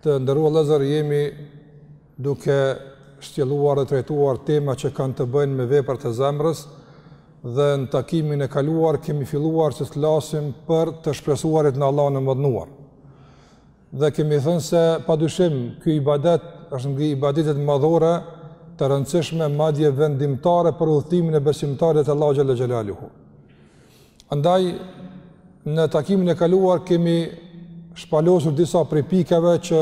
Të nderuar vëllezër, jemi duke shtjelluar dhe trajtuar tema që kanë të bëjnë me veprat e zemrës dhe në takimin e kaluar kemi filluar që të flasim për të shpresuarit në Allahun e madhëruar. Dhe kemi thënë se pa dyshim ky ibadet është nga ibadetet madhore të rëndësishme madje vendimtare për udhëtimin e besimtarit te Allahu xhel-le xhelaluhu. Andaj, në takimin e kaluar kemi shpalosur disa prej pikave që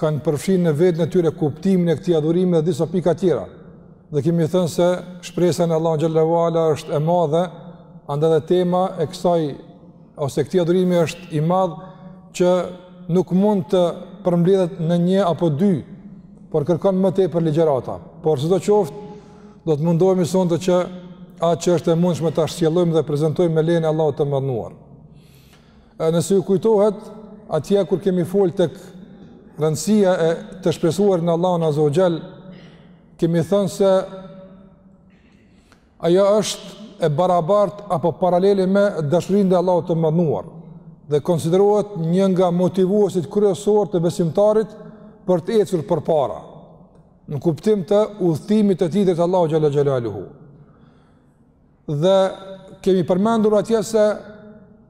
kanë përfshi në veten e tyre kuptimin e këtij adhurimi dhe disa pika tjera. Dhe kemi thënë se shpresa në Allahun xhel-le ue ala është e madhe, andaj dhe tema e kësaj, ose këtij adhurimi është i madh që nuk mund të përmbledhet në një apo dy, por kërkon më tepër ligjerata. Por sidoqoftë, do të mundohemi sonte që atë që është e mundshme ta shtjellojmë dhe prezantojmë me lejen e Allahut të madhëruar. Nëse ju kujtohet, atje kur kemi fol tek rëndësia e të shpresuarit në Allahun azze ue xhel, kemi thënë se ajo është e barabartë apo paralele me dashurinë e Allahut të madhëruar dhe konsiderohet një nga motivuesit kryesorë të besimtarit për të ecur përpara. në kuptim të udhëtimit të tij drejt Allahut xhel-le xhelaluhu. Dhe kemi përmendur atje se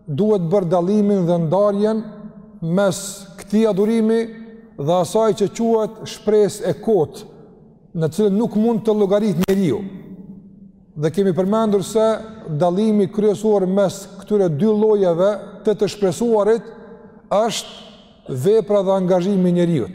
duhet bërë dallimin dhe ndarjen mes këtij adhurimi dhe asaj që quhet shpresë e kotë, në cilën nuk mund të llogarit njeriu. Dhe kemi përmendur se dallimi kryesor mes këtyre dy llojeve të të shpresuarit është vepra dhe angazhimi i njeriut.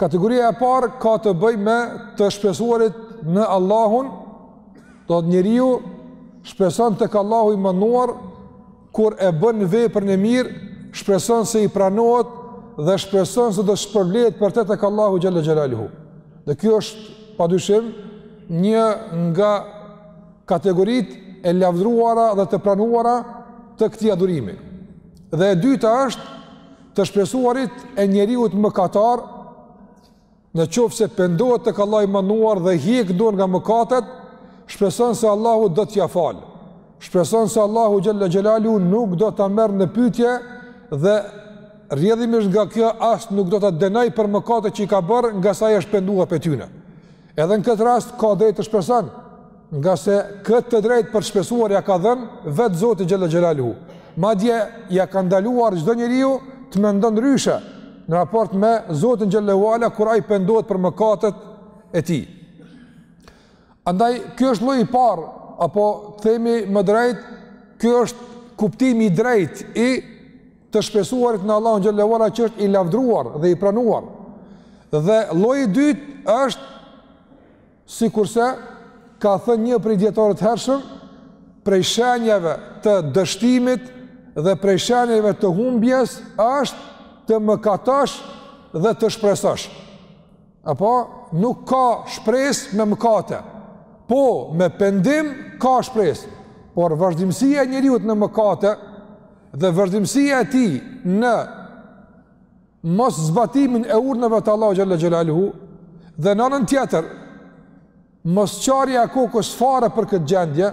Kategoria e parë ka të bëjë me të shpresuarit në Allahun, do të njeriu shpreson tek Allahu i madhëruar, kur e bën veprën e mirë, shpreson se i pranohet dhe shpreson se do të shpërblehet për të tek Allahu xhel-le xhelaluhu. Dhe kjo është, pa dyshim, një nga kategoritë e lavdruara dhe të pranuara të këtij adhurimi. Dhe e dyta është, Të shpresuarit e njeriut mëkatar, në qoftë se pendohet tek Allahu i madhëruar dhe hjek dorë nga mëkatet, shpreson se Allahu do t'ia falë. Shpreson se Allahu xhel-le xhelaluhu nuk do ta merr në pytje dhe rrjedhimisht nga kjo as nuk do ta dënojë për mëkatet që i ka bërë ngase është penduar për tyne. Edhe në këtë rast ka drejtë të shpreson, ngase këtë të drejtë për shpresuar ia ka dhënë vetë Zoti xhel-le xhelaluhu. Madje ia ka ndaluar çdo njeriu të mendon ndryshe në raport me Zotin xhel-le ue ala kur ai pendohet për mëkatet e tij. Andaj, ky është lloji i parë, apo themi më drejt, ky është kuptimi i drejtë i të shpresuarit në Allahun xhelle ue ala që është i lavdruar dhe i pranuar. Dhe lloji i dytë është sikurse ka thënë një prej dietarëve të hershëm prej shenjave të dështimit dhe prej shenjave të humbjes është të mëkatosh dhe të shpresosh. Apo nuk ka shpresë me mëkate. Po me pendim ka shpresë, por vazhdimësia e njeriut në mëkate Dhe vazhdimësia e tij në moszbatimin e urdhrave të Allahut xhelle xhelaluhu, dhe në anën tjetër, mosçarja e kokës fare për këtë gjendje,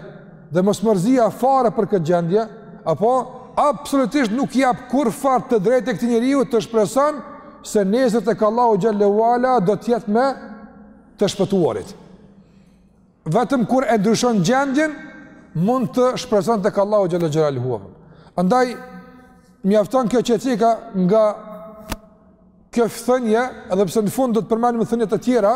dhe mosmërzia fare për këtë gjendje, apo absolutisht nuk i jep kurrfarë të drejte këtij njeriut të shpreson se nesër tek Allahu xhelle ue ala do të jetë me të shpëtuarit. Vetëm kur e ndryshon gjendjen, mund të shpreson tek Allahu xhelle xhelaluhu. Andaj, mjafton kjo që ceka nga kjo thënie, edhe pse në fund do të përmendim thënie të tjera,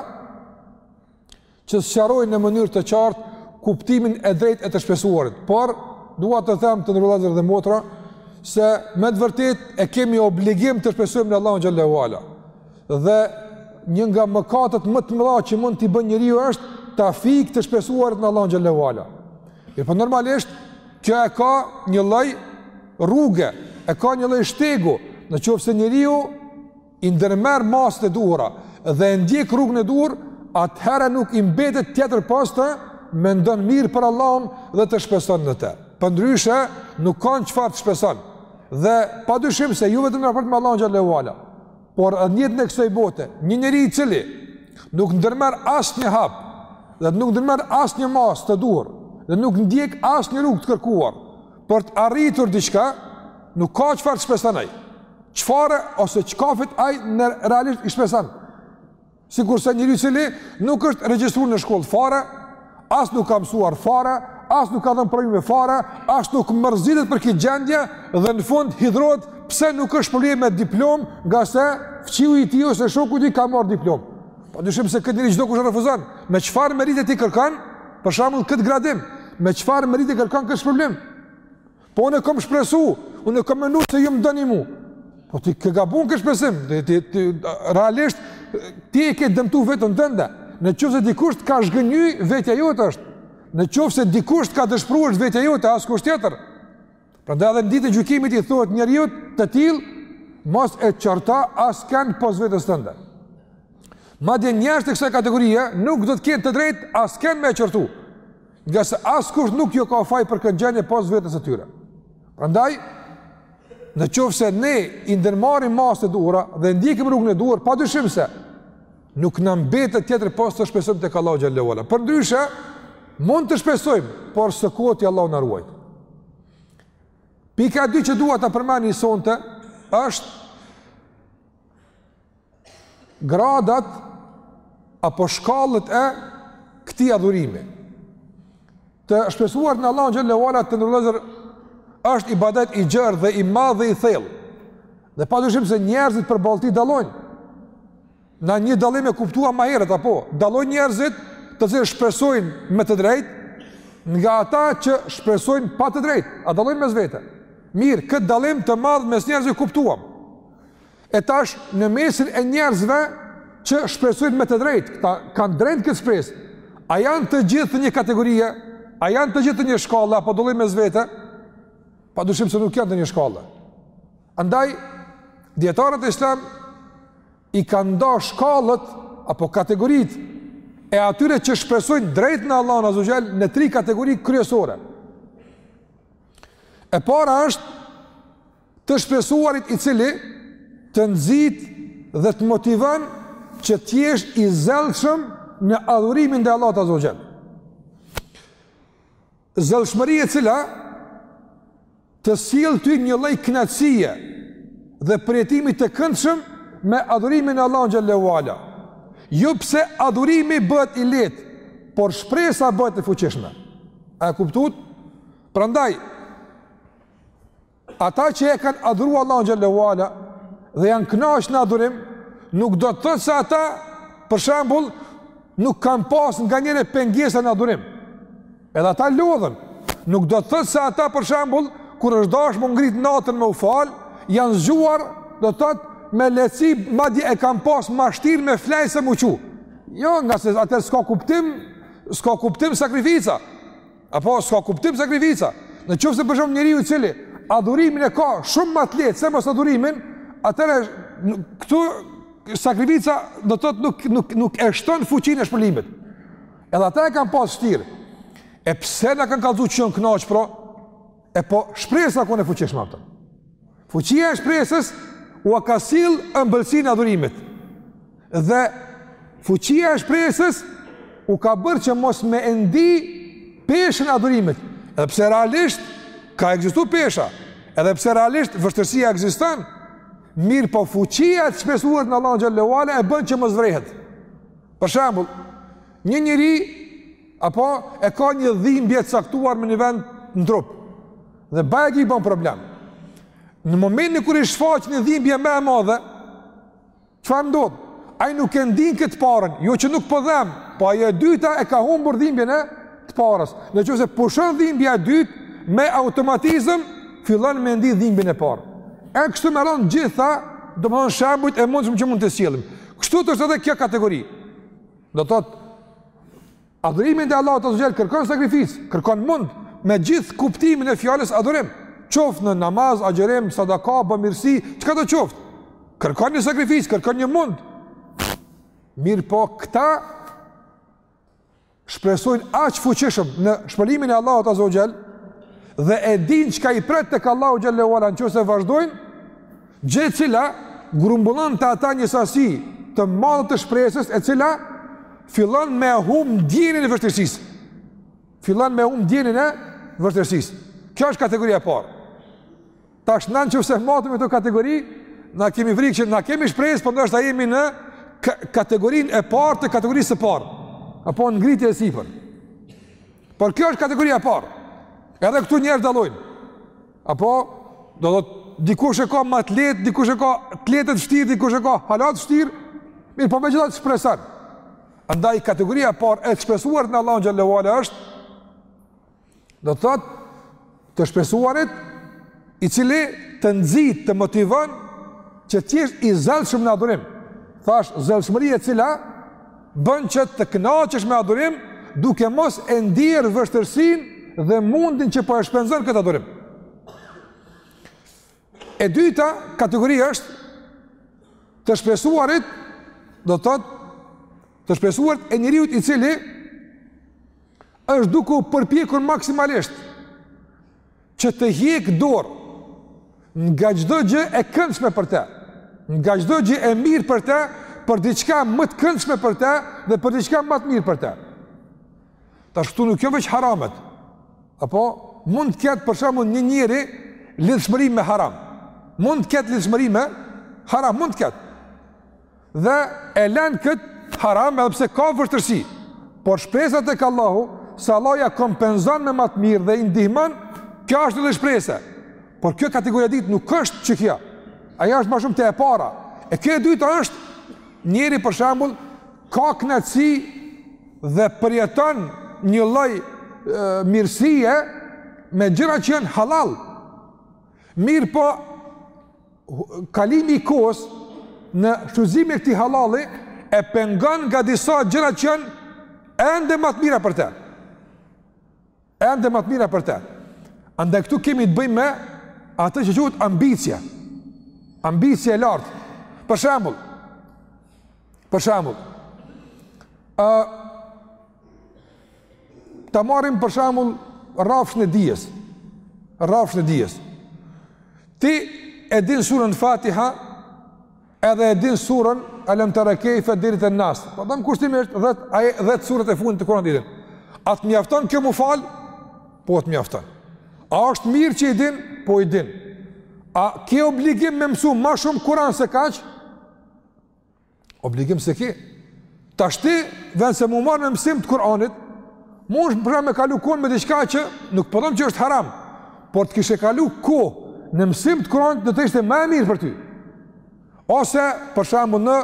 që sqarojnë në mënyrë të qartë kuptimin e drejtë të të shpresuarit. Por, dua të them të nderuar vëllezër dhe motra, se me të vërtetë e kemi obligim të shpresojmë në Allahun xhelle ue ala. Dhe një nga mëkatet më të mëdha që mund t'i bën njeriu është ta fikë të shpresuarit në Allahun xhelle ue ala. Mirëpo normalisht kjo e ka një lloj rruge, e ka një lloj shtegu, në qoftë se njeriu i ndërmerr masat e duhura dhe e ndjek rrugën e duhur, atëherë nuk i mbetet tjetër pos të mendon mirë për Allahun dhe të shpreson në të. Përndryshe, nuk ka në çfarë të shpreson. Dhe pa dyshim se jo vetëm në raport me Allahun xhelle ue ala. Por edhe njëtë në kësaj bote, një njeri i cili nuk ndërmerr asnjë hap, dhe nuk ndërmerr asnjë masë të duhur, dhe nuk ndjek asnjë rrugë të kërkuar, për të arritur diçka, nuk ka çfarë të shpreson ai. Çfarë ose çka fiton ai realisht që shpreson. Sikurse njeriu i cili nuk është regjistruar në shkollë fare, as nuk ka mësuar fare, as nuk ka dhënë provime fare, as nuk mërzitet për këtë gjendje dhe në fund hidhërohet pse nuk është shpërblyer me diplomë, ngase fqiu i tij ose shoku i tij ka marrë diplomë. Pa dyshim se këtë njeri çdokush e refuzon. Me çfarë merite ti kërkon? Për shembull, këtë gradim, me çfarë merite kërkon këtë shpërblim? Po unë kam shpresu, unë kam menduar se ju më doni mua. Po ti ke gabuar që ke shpresu, ti, ti realisht ti e ke dëmtu veten tënde. Në qoftë se dikush të ka zhgënjy, vetja jote është. Në qoftë se dikush të ka dëshpëruar vetja jote askush tjetër. Prandaj edhe në ditën e gjykimit i thuhet njeriut të tillë mos e qorto askënd pos vetes tënde. Madje njerëz të kësaj kategorie nuk do të kenë të drejtë askënd me e qortu. Ngase askush nuk ju ka faj për këtë gjendje pos vetes së tyre. Prandaj, në qofë se ne i ndërmarrim masat e duhura dhe ndjekim rrugën e duhur, pa dyshim se nuk na mbetet tjetër pos të shpresojmë tek Allahu Xhelle ue Ala. Përndryshe, mund të shpresojmë, por së koti Allahu na ruajtë. Pika dy që dua ta përmendi sonte, është gradat apo shkallët e këtij adhurimi. Të shpresuarit në Allahun Xhelle ue Ala të nderuar vëllezër është ibadet i gjerë dhe i madh dhe i thellë. Dhe pa dyshim se njerëzit përballë tij dallojnë. Na një dallim e kuptuam ma herët, apo, dallojnë njerëzit të cilët shpresojnë me të drejtë, nga ata që shpresojnë pa të drejtë, a dallojnë mes vete. Mirë, këtë dallim të madh mes njerëzve e kuptuam. E tash në mesin e njerëzve që shpresojnë me të drejtë, këta kanë drejtë këtë shpresë. A janë të gjithë të një kategorie? A janë të gjithë të një shkalle apo dallojnë mes vete? Pa dyshim se nuk janë të një shkalle. Andaj dijetarët islam i kanë nda shkallët apo kategoritë e atyre që shpresojnë drejt në Allahun Azze ue Xhel në tri kategori kryesore. E para është Të shpresuarit i cili të nxit dhe të motivon që të jesh i zellshëm në adhurimin ndaj Allahut Azze ue Xhel. Zellshmëri e cila të sjell ty një lloj kënaqësie dhe përjetimi të këndshëm me adhurimin e Allahut Xhelle ue Ala. Jo pse adhurimi bëhet i lehtë, por shpresa bëhet e fuqishme. A e kuptuat? Prandaj Ata që e kanë adhuru Allahun Xhelle ue Ala dhe janë knaq në adhurim, nuk do të thotë se ata, për shembull, nuk kanë pas nganjëherë pengesa në adhurim. Edhe ata lodhen, nuk do të thotë se ata, për shembull, kur është dash mu ngrit natën me u fal, janë zgjuar, do të thotë, me lehtësi, madje e kanë pas ma shtirë me flejt se mu çu. Jo, ngase atëherë s'ka kuptim, s'ka kuptim sakrifica. Apo s'ka kuptim sakrifica. Në qoftë se për shembull njeriu i cili adhurimin e ka shumë ma të lehtë se mos adhurimin, atëherë këtu sakrifica do të thotë nuk nuk nuk e shton fuqinë e shpërblimit. Edhe ata e kanë pas shtirë. E pse na kanë kallzu që janë kënaq pra? E po shpresa u kon e fuqishme apo. Fuqia e shpresës ua ka sill ëmbëlsinë e adhurimit. Dhe fuqia e shpresës u ka bërë që mos me e ndi peshën e adhurimit. Edhe pse realisht ka ekzistuar pesha, edhe pse realisht vështirësia ekziston, mirëpo fuqia e të shpresuarit në Allahun Xhelle ue Ala e bën që mos vrehet. Për shembull, një njeri Apo e ka një dhimbje të caktuar në një vend në trup. Dhe baja i bën problem. Në momentin kur i shfaqet një dhimbje më e madhe, çfarë ndodh? Ai nuk e ndin këtë të parën, jo që nuk po dhemb, po ajo e dyta e ka humbur dhimbjen e të parës. Në qoftë se pushon dhimbja e dytë, me automatizëm fillon me ndi dhimbjen e parë. E kështu me radhë gjitha, domethënë shembujt e mundshëm që mund të sjellim. Kështu të është edhe kjo kategori. Do të thotë, adhurimi ndaj Allahut azze ue xhel kërkon sakrificë, kërkon mund, me gjithë kuptimin e fjalës adhurim. Qoftë në namaz, agjërim, sadaka, bëmirësi, çka do qoftë. Kërkon një sakrificë, kërkon një mund. Mirëpo, këta shpresojnë aq fuqishëm në shpërblimin e Allahut azze ue xhel, dhe e din çka i pret tek Allahu xhel-le ue ala në qoftë se vazhdojnë, Gjë e cila grumbullon te ata një sasi të madhe të shpresës e cila fillon me hum ndjenjën e vështirësisë. Fillon me hum ndjenjën e vështirësisë. Kjo është kategoria e parë. Tash nën çose matëm këto kategori, na kemi frikë që na kemi shpresë, por ndoshta jemi në kategorinë e parë të kategorisë së parë. Apo në ngritje e sipër. Por kjo është kategoria e parë. Edhe këtu njerëzit dallojnë. Apo, do thotë, dikush e ka më të lehtë, dikush e ka të lehtë, të vështirë, dikush e ka hala të vështirë, mirëpo megjithatë shpreson. Andaj, kategoria e parë e të shpresuarit në Allahun xhel-le ue ala është, do të thotë, të shpresuarit, i cili të nxit, të motivon, që të jesh i zellshëm në adhurim. Thashë, zellshmëri e cila, Bën që të kënaqesh me adhurim, duke mos e ndier vështirësinë dhe mundin që po e shpenzon këtë adhurim. E dyta kategori është të shpresuarit, do të thotë të shpresuarit e njeriut i cili është duke u përpjekur maksimalisht që të hjek dorë nga çdo gjë e këndshme për të, nga çdo gjë e mirë për të, për diçka më të këndshme për të dhe për diçka më të mirë për të. Tash këtu nuk janë veç haramet. Apo mund të ketë për shembull një njeri lidhshmëri me haram. Mund të ketë lidhshmëri me haram, mund të ketë. Dhe e lën këtë haram edhe pse ka vështirësi. Por shpresa tek Allahu, se Allahu ja kompenzon me më të mirë dhe i ndihmon, kjo është një lloj shprese. Por kjo kategoria e dytë nuk është veç kjo. Ajo është më shumë te e para. E kjo e dyta është njeri për shembull ka kënaqësi dhe përjeton një lloj mirësie me gjëra që janë hallall. Mirëpo, kalimi i kohës në shfrytëzimin e këtij hallalli e pengon nga disa gjëra që janë ende më të mira për të. Ende më të mira për të. Andaj këtu kemi të bëjmë me atë që quhet ambicia. Ambicia e lartë. Për shembull, për shembull, ë uh, Ta marrim për shembull rrafshin e dijes. Rrafshin e dijes. Ti e din surën fatiha edhe e din surën alem tera kejfe deri te nas. Po tham kushtimisht dhjetë suret e fundit të kuranit i din. A të mjafton kjo m'u falë? Po të mjafton. A është mirë që i din? Po i din. A ke obligim me mësu ma shumë kuran se kaq? Obligim se ki. Tashti, vend se m'u marrë me mësim të Kur'anit, mun për shembull me kalu kohën me diçka që nuk po thom që është haram, por të kishe kalu kohë në mësim të Kur'anit do të ishte ma e mirë për ty. Ose, për shembull në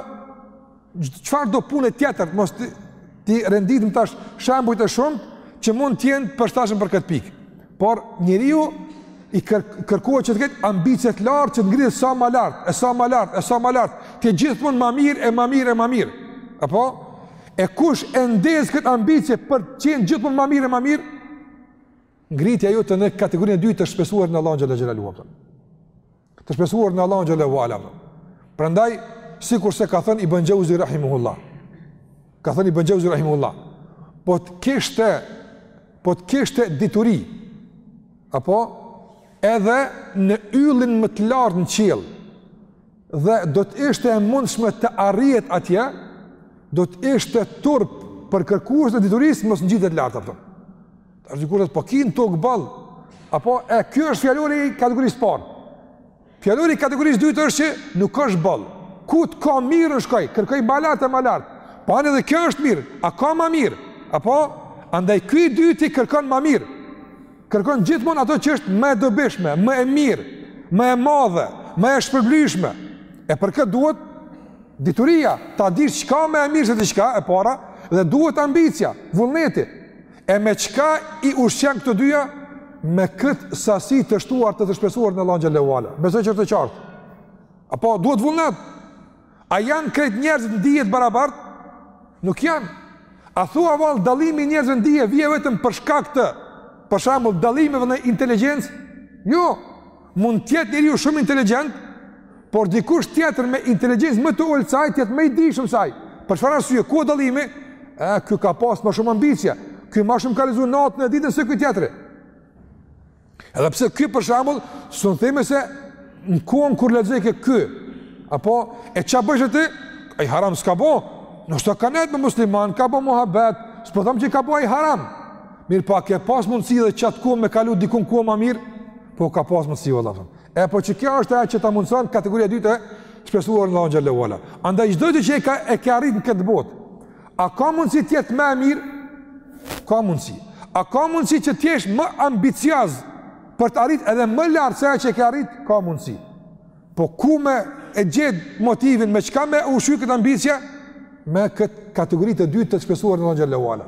çfarëdo pune tjetër, mos t'i, t'i renditim tash shembujt e shumë, që mund të jenë të përshtatshëm për këtë pikë. Por njeriut i kërkohet që të ketë ambicie të lartë që të ngrihet sa më lart, e sa më lart, e sa më lart, të jetë gjithmonë më mirë e më mirë e më mirë. A po? E kush e ndez këtë ambicie për të qenë gjithmonë më mirë e më mirë? Ngritja jote në kategorinë e dytë të shpresuarit në Allahun xhel-le xhelaluhu. Të shpresuarit në Allahun xhel-le ue ala. Prandaj, sikurse ka thënë Ibn Xheuzi rahimehullah. Ka thënë Ibn Xheuzi rahimehullah. Po të kish, po të kishte dituri, apo edhe në yllin më të lartë në qiell, dhe do të ishte e mundshme të arrihet atje, do të ishte turp për kërkuesin e diturisë mos të ngjitet lart a kupton. Thotë dikush po ki n'tokë boll, a po? E kjo është fjalori i kategorisë parë. Fjalori i kategorisë dytë është që nuk është boll. Ku të ka mirë unë shkoj, kërkoj ma lart e ma lart. Po a edhe kjo është mirë, a ka ma mirë, a po? Andaj ky i dyti kërkon ma mirë. Kërkon gjithmonë ato që është më e dobishme, më e mirë, më e madhe, më e shpërblyshme. E për këtë duhet dituria, ta dish çka më e mirë se diçka e para, dhe duhet ambicja, vullneti. E me çka i ushqen këto dyja? Me këtë sasi të shtuar të të shpresuarit në Allahun xhel-le ue ala. Besoj që është e qartë. A po? Duhet vullnet? A janë krejt njerëzit në dije të barabartë? Nuk janë. A thua vallë dallimi i njerëzve në dije vjen vetëm për shkak të, për shembull, dallimeve në inteligjencë? Jo, Mund të jetë njeriu shumë inteligjent, por dikush tjetër me inteligjencë më të ulët se ai të jetë më i dijshëm se ai. Për çfarë arsye? Ku është dallimi? Ë, ky ka pas më shumë ambicie. Ky më shumë ka lexu natën e ditën se ky tjetri. Edhe pse ky për shembull, s'un themi se në kohën kur lexojke ky, apo e ça bëshe ti? Ai haram s'ka bë. Ndoshta ka nejt me musliman ka bë muhabet, s'po them që ka bë ai haram. Mirëpo po, ke pas mundësi edhe atë kohë me kalu dikun ku më mirë. Po ke pas mundësi valla. E po që kjo është ajo që ta mundson kategoria e dytë e shpresuar në Allahu xhallahu ala. Andaj çdo gjë që e ki, e ki arrit në këtë botë. A ka mundësi të jetë më e mirë? Ka mundësi. A ka mundësi që të jesh më ambicioz për të arrit edhe më lart se ajo që e ki arrit? Ka mundësi. Po ku me e gjet motivin me çka me ushqy këtë ambicie? Me këtë kategori të dytë e të shpresuar në Allahu xhallahu ala.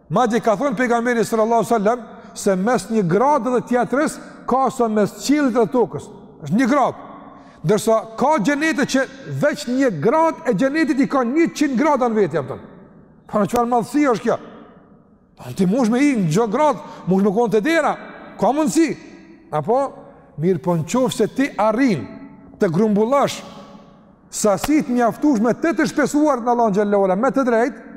Madje ka thënë pejgamberi sallallahu alajhi wasallam se mes një gradë dhe tjetrës ka sa mes qiellit dhe tokës. Është një gradë. Ndërsa ka xhenete që veç një gradë e xhenetit i ka 100 gradë në vete apo. Po në çfarë madhësi është kjo? Po ti mun me hi në çdo gradë, mun me kon te dera. Ka mundsi. Apo mirëpo në qoftë se ti arrin të grumbullosh sasi të mjaftueshme të të shpresuarit në Allahu xhallahu ala me të drejtë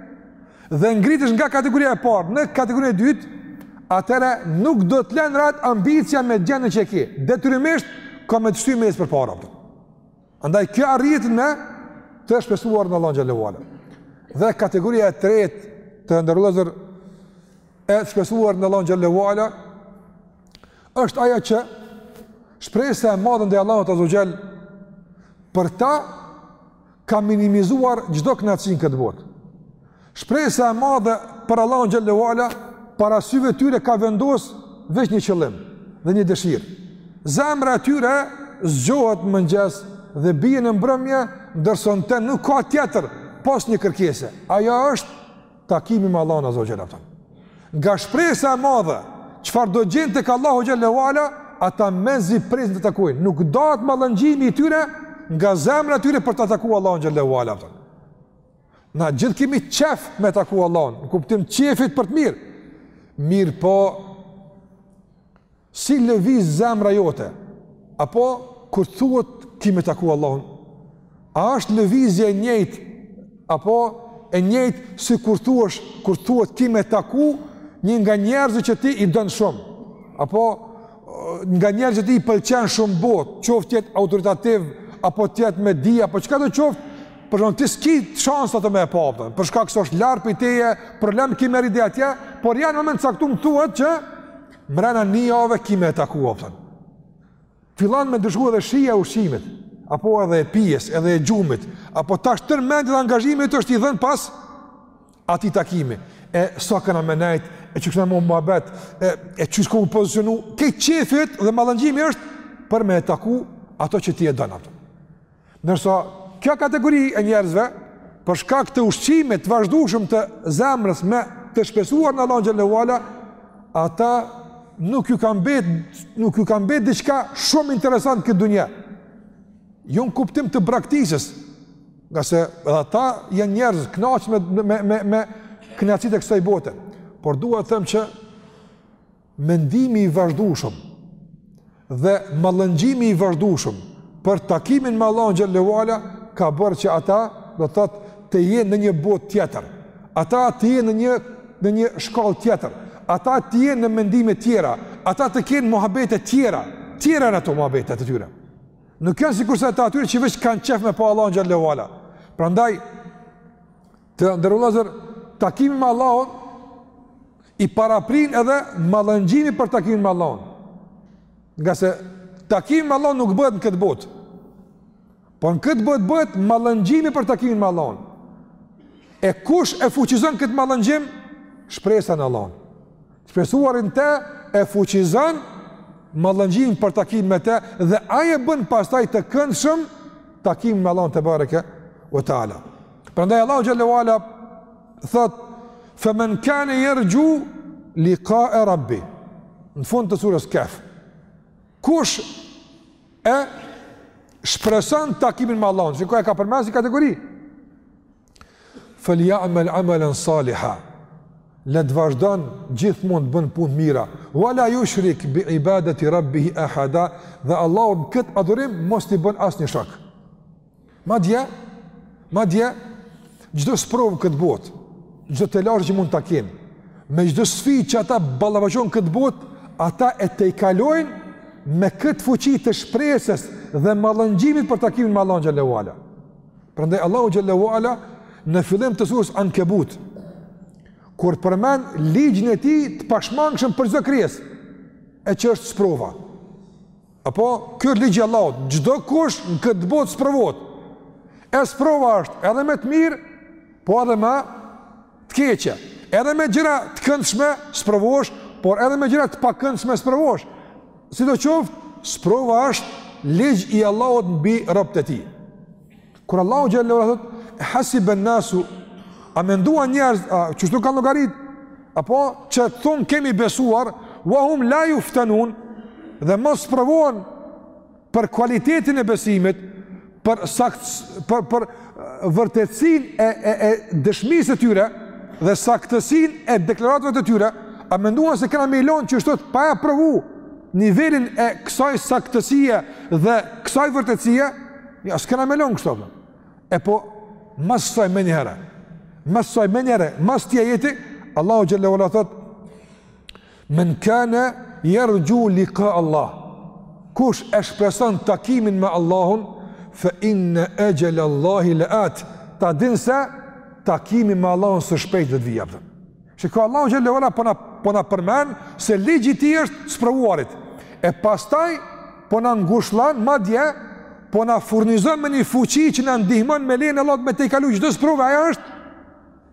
dhe ngritesh nga kategoria e parë në kategorinë e dytë, atëherë nuk do të lënë rat ambicia me gjendjen që ke. Detyrimisht ka me të shty me ec përpara. Andaj kjo arrihet me të shpresuar në Allahu xhallahu ala. Dhe kategoria e tretë të nderuar vëllezër e shpresuar në Allahu xhallahu ala Është ajo që shpresa e madhe ndaj Allahut Azza wa Jall për ta ka minimizuar çdo kënaqësi në këtë botë. Shpresa e madhe për Allahun Xhallahu Ala para syve tyre ka vendos veç një qëllim dhe një dëshirë. Zemra e tyre zgjohet në mëngjes dhe bie në mbrëmje, ndërsa në te nuk ka tjetër pos një kërkese. Ajo është Takimi me Allahun Azza wa Jalla. Nga shpresa e madhe, çfarë do gjejnë tek Allahu Xhallahu Ala, ata mezi presin ta takojnë. Nuk dahet mallëngjimi i tyre nga zemra e tyre për ta taku Allahun Xhallahu Ala. Na gjithë kemi qef me e taku Allahun, në kuptim qefit për të mirë. Mirëpo, Si lëviz zemra jote, apo kur të thuhet ki me taku Allahun? A është lëvizje e njëjtë, apo e njëjtë si kur thuash, kur të thuhet ki me taku një nga njerëzit që ti i don shumë? Apo nga njerëzit që ti i pëlqen shumë në botë, qoftë të jetë autoritativ, apo të jetë me dije, apo çkado qoftë, Për shembull ti s'ki shansa ato me e pa, apo. Për shkak se është larg prej teje, problem ki me rri deri atje, por një moment caktum thuhet që Mrena një jave ki me e taku, aupton. Fillon me ndryshu edhe shija e ushqimit, apo edhe e pijes, edhe e gjumit, apo tash tërë mendi dhe angazhimi është i dhenë pas atij takimi. E sa s'kena me nejt, e që këna me muhabet, e, e që shko më pozicionu, ke qefit dhe mallëngjimi është për me e taku ato që ti e don, aupton. Ndërsa kjo kategori e njerëzve për shkak të ushqimit të vazhdueshëm të zemrës me të shpresuar në Allahun xhelle ue ala, ata nuk ju ka mbet, nuk ju ka mbet diçka shumë interesant kjo dynja. Jo në kuptim të braktisjes, ngase edhe ata janë njerëz kënaqen me me me me kënaqësitë e kësaj bote. Por dua të them që Mendimi i vazhdueshëm dhe mallëngjimi i vazhdueshëm për takimin me Allahun xhelle ue ala ka bërë që ata do të thotë të jenë në një botë tjetër. Ata të jenë në një në një shkallë tjetër. Ata të jenë në mendime tjera, ata të kenë muhabete tjera, tjera janë ato muhabetet e tyre. Nuk janë sikurse të atyre që veç kanë qejf me pa Allahun xhelle ue ala. Prandaj Të nderuar vëllezër, takimi me Allahun, i paraprin edhe mallëngjimi për takimin me Allahun. Ngase takimi me Allahun nuk bëhet në këtë botë. Por në këtë botë bëhet mallëngjimi për takimin me Allahun. E kush e fuqizon këtë mallëngjim? Shpresa në Allahun. Të shpresuarit në te e fuqizon mallëngjimin për takimin me te dhe ai e bën pastaj të këndshëm takimin me Allahun tebareke ue teala. Prandaj Allahu xhelle ue ala thot fe men kane yarju liqae rabbihi. Në fund të surës Kehf. Kush e shpreson takimin me Allahun, sikur e ka përmend si kategori. Felja'mel amelen saliha. Le të vazhdon gjithmonë të bën punë mira. Wala yushrik bi ibadati rabbihi ahada. Dhe Allahut në këtë adhurim mos t'i bën asnjë shok. Madje, madje çdo sprovë në këtë botë, çdo telashe që mund ta kenë, me çdo sfidë që ata ballafaqohen në këtë botë, ata e tejkalojnë me këtë fuqi të shpresës dhe mallëngjimit për takimin me Allahun xhelle ue ala. Prandaj Allahu xhelle ue ala në fillim të surës Ankebut kur përmend ligjin e tij të pashmangshëm për çdo krijesë e që është sprova. Apo ky është ligji i Allahut, çdokush në këtë botë sprovohet. E sprova është edhe me të mirë, po edhe me të keqe. Edhe me gjëra të këndshme sprovohesh, por edhe me gjëra të pakëndshme sprovohesh. Sidoqoftë, sprova është ligj i Allahut mbi robët e tij. Kur Allahu xhelle ue ala thotë e hasiben nasu a menduan njerëz ashtu kanë llogarit apo që thon kemi besuar wa hum la yuftanun dhe mos sprovohen për kualitetin e besimit për sakt për për vërtetësinë e e e dëshmisë së tyre dhe saktësinë e deklaratave të tyre, a menduan se kena me i lon kshtu pa e provu nivelin e kësaj saktësie dhe kësaj vërtetësie? Ja, s'kena me i lon kështu. E po, mas saj menjëherë, mas saj menjëherë, mas tij ajeti, Allahu xhelle ue ala thot, Men kane jerxhu lika Allah, kush e shpreson takimin me Allahun, fe inne exhelallahi le at, ta din se takimi me Allahun së shpejt do të vijë, d.m.th. Çka Allahu xhelle ue ala, po na, po na përmen se ligji i tij është sprovuarit, e pastaj po na ngushllon, madje, po na furnizon me një fuqi që na ndihmon me lejen e Allahut me tejkalu çdo sprovë, ajo është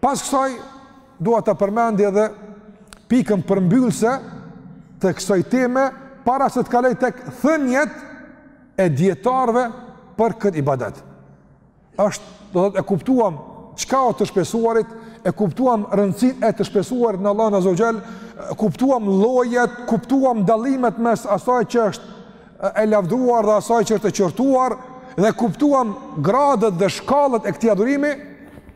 Pas kësaj, dua ta përmendi edhe pikën përmbyllëse të kësaj teme, para se të kaloj tek thëniet e dijetarëve për këtë ibadet. Ashtë, do të të e kuptuam, çka o të shpresuarit, e kuptuam rëndësinë e të shpresuarit në Allahun azze ue xhel, kuptuam llojet, kuptuam dallimet mes asaj që është e lavduar dhe asaj që është e qortuar dhe kuptuam gradët dhe shkallët e këtij adhurimi,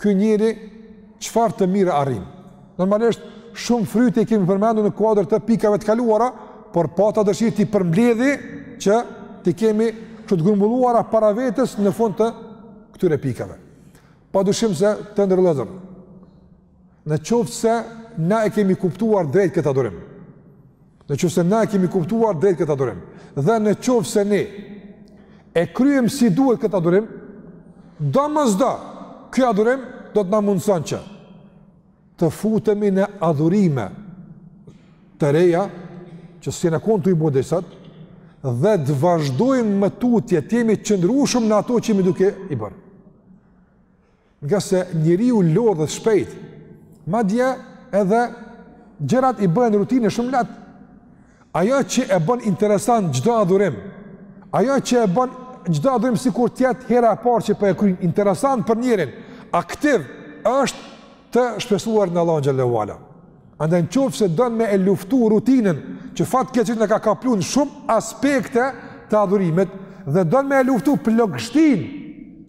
ky njeri çfarë të mira arrin. Normalisht shumë fryte kemi përmendur në kuadër të pikave të kaluara, por pata dëshirë t'i përmbledhi që t'i kemi kshtu të grumbulluara para vetes në fund të këtyre pikave. Pa dyshim se të nderuar vllezër. Në qoftë se na e kemi kuptuar drejt këtë adhurim. Në qoftë se na e kemi kuptuar drejt këtë adhurim dhe në qoftë se ne e kryejm si duhet këtë adhurim, domosdo ky adhurim do të na mundëson që të futemi në adhurime të reja që s'jena kon tu i bo deri sot dhe të vazhdojmë më tutje të jemi qëndrueshëm në ato që jemi duke i bërë. Ngase njeriu lodhet shpejt, madje edhe gjërat i bëhen rutinë shumë lehtë. Ajo që e bën interesant çdo adhurim, ajo që e bën çdo adhurim sikur të jetë hera e parë që po e kryen, interesant për njerin, aktiv është të shpresuarit në Allahun xhelle ue ala. Andaj në qoftë se don me e luftu rutinën, që fatkeqësisht na ka kaplu në shumë aspekte të adhurimit, dhe don me e luftu plogështinë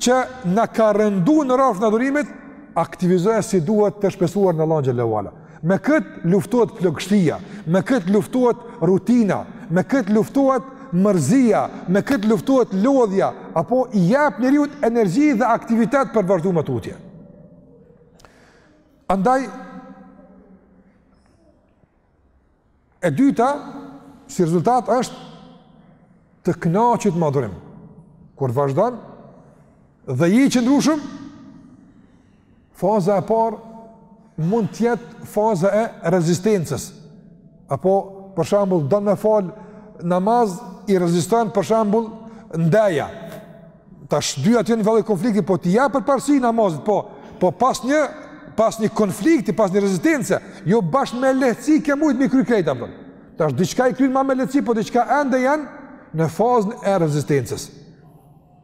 që na ka rëndu në rrafshin e adhurimit, aktivizoje si duhet të shpresuarit në Allahun xhelle ue ala. Me këtë luftohet plogështia, me këtë luftohet rutina, me këtë luftohet mërzia, me këtë luftohet lodhja, apo i jep njeriut energji dhe aktivitet për me vazhdu më tutje. Andaj, e dyta, si rezultat është të kënaqurit me adhurim. Kur vazhdon, dhe je i qëndrueshëm, faza e parë mund të jetë faza e rezistencës, Apo për shembull don me fal namaz, të reziston për shembull ndeja. Tash dyjat janë në lloj konflikti po ti i jep përparësi namazit, po po pas një pas një konflikti, pas një rezistence, jo bash me lehtësi ke mujt me i kry krejt apo. Tash diçka i kryn ma me lehtësi, po diçka ende janë në fazën e rezistencës.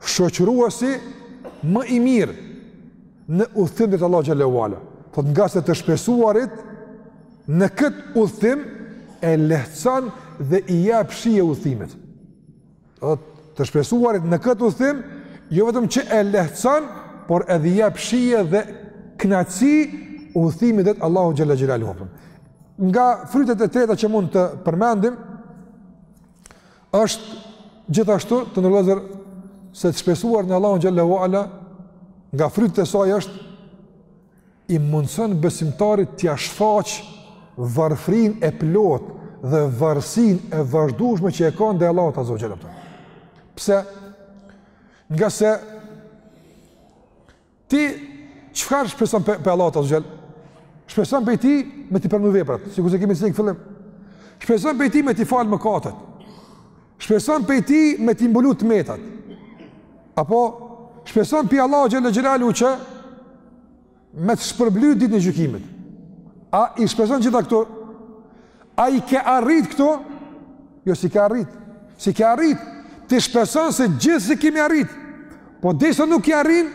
shoqëruesi më i mirë në udhëtim drejt Allahut xhelle ue ala. Thot ngase të shpresuarit në kët udhëtim e lehtëson dhe i jep shije udhëtimit. Të shpresuarit në kët udhëtim jo vetëm që e lehtëson, por edhe i jep shije dhe kënaqësi udhëtimit drejt Allahut xhelle xhelaluhu. Nga frytet e treta që mund të përmendim Është gjithashtu të nderuar vëllezër se të shpresuarit në Allahun xhelle ue ala nga frytet e saj është i mundëson besimtarit t'ia shfaq varfërinë e plotë dhe varësinë e vazhdushme që e ka ndaj Allahut azze ue xhel. Pse? Ngase Ti çfarë shpreson pej Allahut azze ue xhel? Shpreson pej tij me t'i pranu veprat, sikur se kemi cek në fillim. Shpreson pej tij me t'i fal mëkatet. Shpreson pej tij me t'i mbulu të metat. Apo shpreson pej Allahut xhelle xhelaluhu që me të shpërbly ditën e gjykimit. A i shpreson gjitha këto? A i ke arrit këto? Jo, si ke arrit. Si ke arrit, ti shpreson se gjithsesi ke me i arrit. Po derisa nuk i arrin,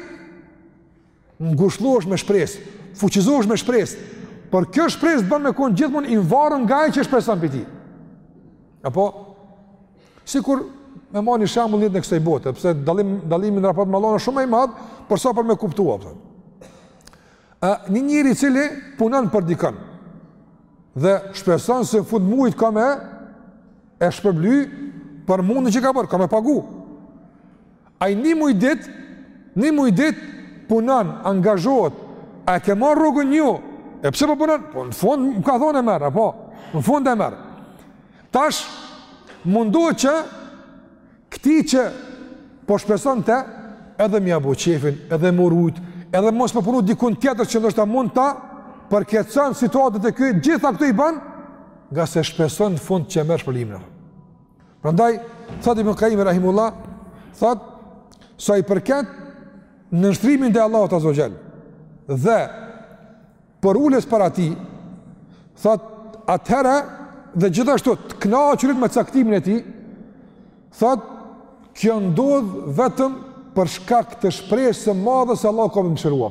ngushllohesh me shpresë, fuqizohesh me shpresë. Por kjo shpresë të bon me konë gjithmonë i varun nga ai që shpreson pej tij. Apo, sikur me marrë një shembull në jetën e kësaj bote, edhe pse dallim, dallimi në raport me Allahun o shumë ma i madh, por sa për me kuptu, pse. Ë një njeri i cili punon për dikën dhe shpreson se në fund muajit ka me e shpërbly për mundin që ka bërë, ka me pagu. Ai një muaj dit, një muaj dit punon, angazhohet, a ke marr rrugën ju? E pse po punon? Po në fund më ka thonë e merr, apo në fund e merr. Tash mundohet që Këtij që po shpreson te edhe me ja bo qejfin, edhe me u rujt, edhe mos me punu dikun tjetër që ndoshta mund ta përkeqson situatën e këtij, gjitha këto i bën ngase shpreson në fund që e merr shpërblimin. Prandaj thotë Ibn Qayyim rahimullah, thotë sa i përket nënshtrimin ndaj Allahut azze ve xhel dhe Përuljes para tij, thot atëherë dhe gjithashtu të kënaqurit me caktimin e tij, thot kjo ndodh vetëm për shkak të shpresës së madhe se Allahu ka me mëshiru.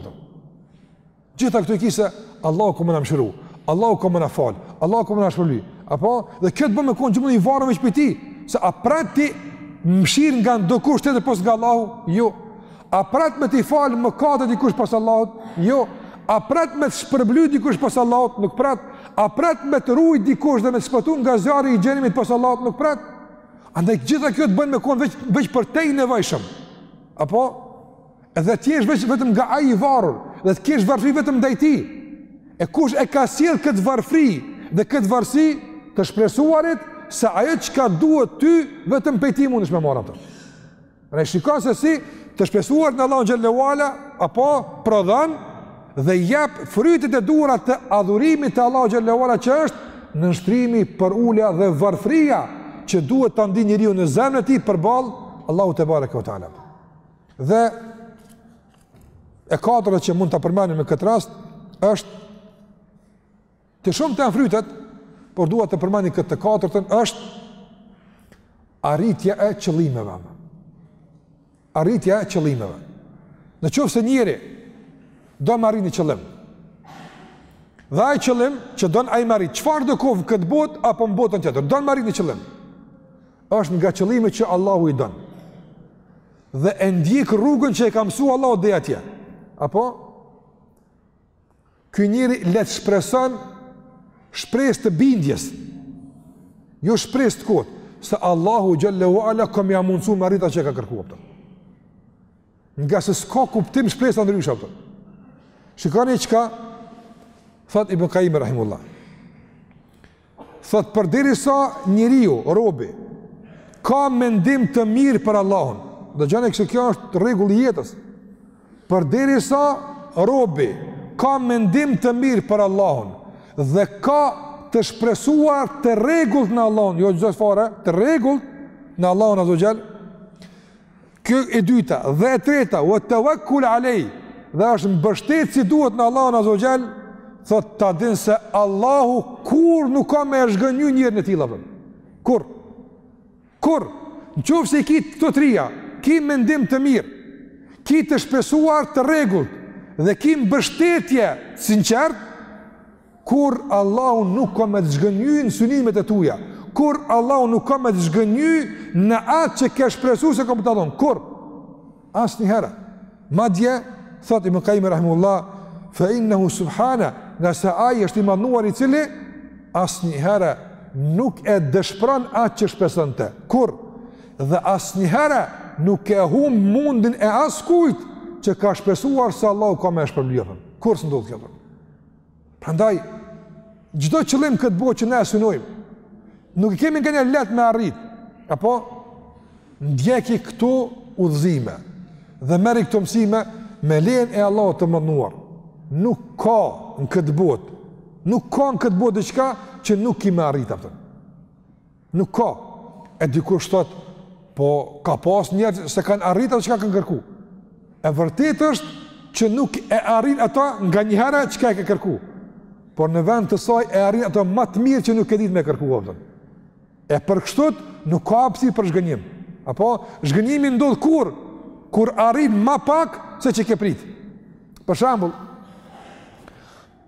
Gjitha këto i ke se Allahu ka me na mëshiru. Allahu ka me na falë. Allahu ka me na shpërbly. Apo dhe kjo të bën me kon gjithmonë i varur veç pej tij, se a pret ti mëshirë nga ndokush tjetër pos nga Allahu? Jo. A pret me t'i falë mëkatet dikush pos Allahut? Jo. A pret me të shpërbly dikush pos Allahut? Nuk pret. A pret me të rujt dikush dhe me të shpëtu nga zjarri i xhehenemit pos Allahut? Nuk pret. Andaj gjitha kjo të bën me konë veç, veç për te i nevajshëm. Apo? Edhe të jesh veç vetëm nga ai i varur. Dhe të kesh varfri vetëm ndaj tij. E kush e ka sjell këtë varfri dhe këtë varsi të shpresuarit se ajo çka duhet ty vetëm pej tij mundesh me marrë apo. Pra shikon se si të shpresuarit në Allahun xhele ue ala apo prodhon dhe jep frytet e duhura të adhurimit të Allahut xhele ue ala që është nënshtrimi përulja dhe varfëria që duhet ta ndijë njeriu në zemrën e tij përballë Allahut tebareke ve teala. Dhe e katërta që mund ta përmendim në këtë rast është Të shumta janë frytet, por dua të përmendim këtë të katërtën, është arritja e qëllimeve. Arritja e qëllimeve. Në qoftë se njeriu, don me arrit një qëllim. Dhe ai qëllim, që don ai me arrit, çfarëdo koftë në këtë bot, apo në botën tjetër, don me arrit një qëllim. është nga qëllimet që Allahu i don. Dhe e ndjek rrugën që e ka mësu Allahu deri atje. Apo? Ky njeri le të shpreson shpresë të bindjes. Jo shpresë të kot, se Allahu xhele ue ala ka me ja mundsu me arrit atë që e ka kërkuar apo. Ngase s'ka kuptim shpresa ndryshe apo. Shikoni çka thot Ibn Qayyim rahimullah. Thotë përderisa njeriu, robi, ka mendim të mirë për Allahun, do gjënë e kështu kjo është rregull i jetës, përderisa robi ka mendim të mirë për Allahun dhe ka të shpresuar të rregullt në Allahun, jo çdo fare, të rregullt në Allahun azze ve xhel, Kjo e dyta dhe e treta, wa tawakkul alayh, dhe është mbështet si duhet në Allahun azze ve xhel, thot ta din se Allahu kurr nuk ka me e zhgënjy njerin e tillë, a kupton. Kurr. Kurr. Në qoftë se i ki këto tria, ki mendim të mirë, ki të shpresuar të rregullt dhe ki mbështetje të sinqertë, Kurr Allahu nuk ka me të zhgënjy në synimet e tuja. Kurr Allahu nuk ka me të zhgënjy në atë që ke shpresu se ka me ta dhon. Kurr. Asnjëherë. Madje, thot Ibn Kajimi rahimullah, fe innehu subhana, ngase ai është i madhnuar i cili asnjëherë nuk e dëshpron atë që shpreson n'te. Kurr. Dhe asnjëherë nuk e humb mundin e askujt që ka shpresuar se Allahu ka me e shpërbly. Kurr s'ndodh kjo Prandaj, çdo qëllim n'këtë botë që ne e synojmë, nuk e kemi nganjëherë lehtë me arrit, apo, ndjeki këto udhëzime, dhe merri këto mësime, me lejen e Allahut të madhnuar, nuk ka në këtë botë, nuk ka në këtë botë diçka që nuk ki me arrit, a kupton. Nuk ka. E dikush thot, po ka pas njerëz që s'e kanë arrit atë çka kanë kërku. E vërtet është që nuk e arrin ato nganjëherë çka e ke kërku. Por në vend të saj e arrin ato ma të mirë që nuk ke ditë me kërku, a kupton. E për kështu nuk ka hapësirë për zhgënjim. Apo zhgënjimi ndodh kur? Kur arrin ma pak se ç'e ke prit. Për shembull,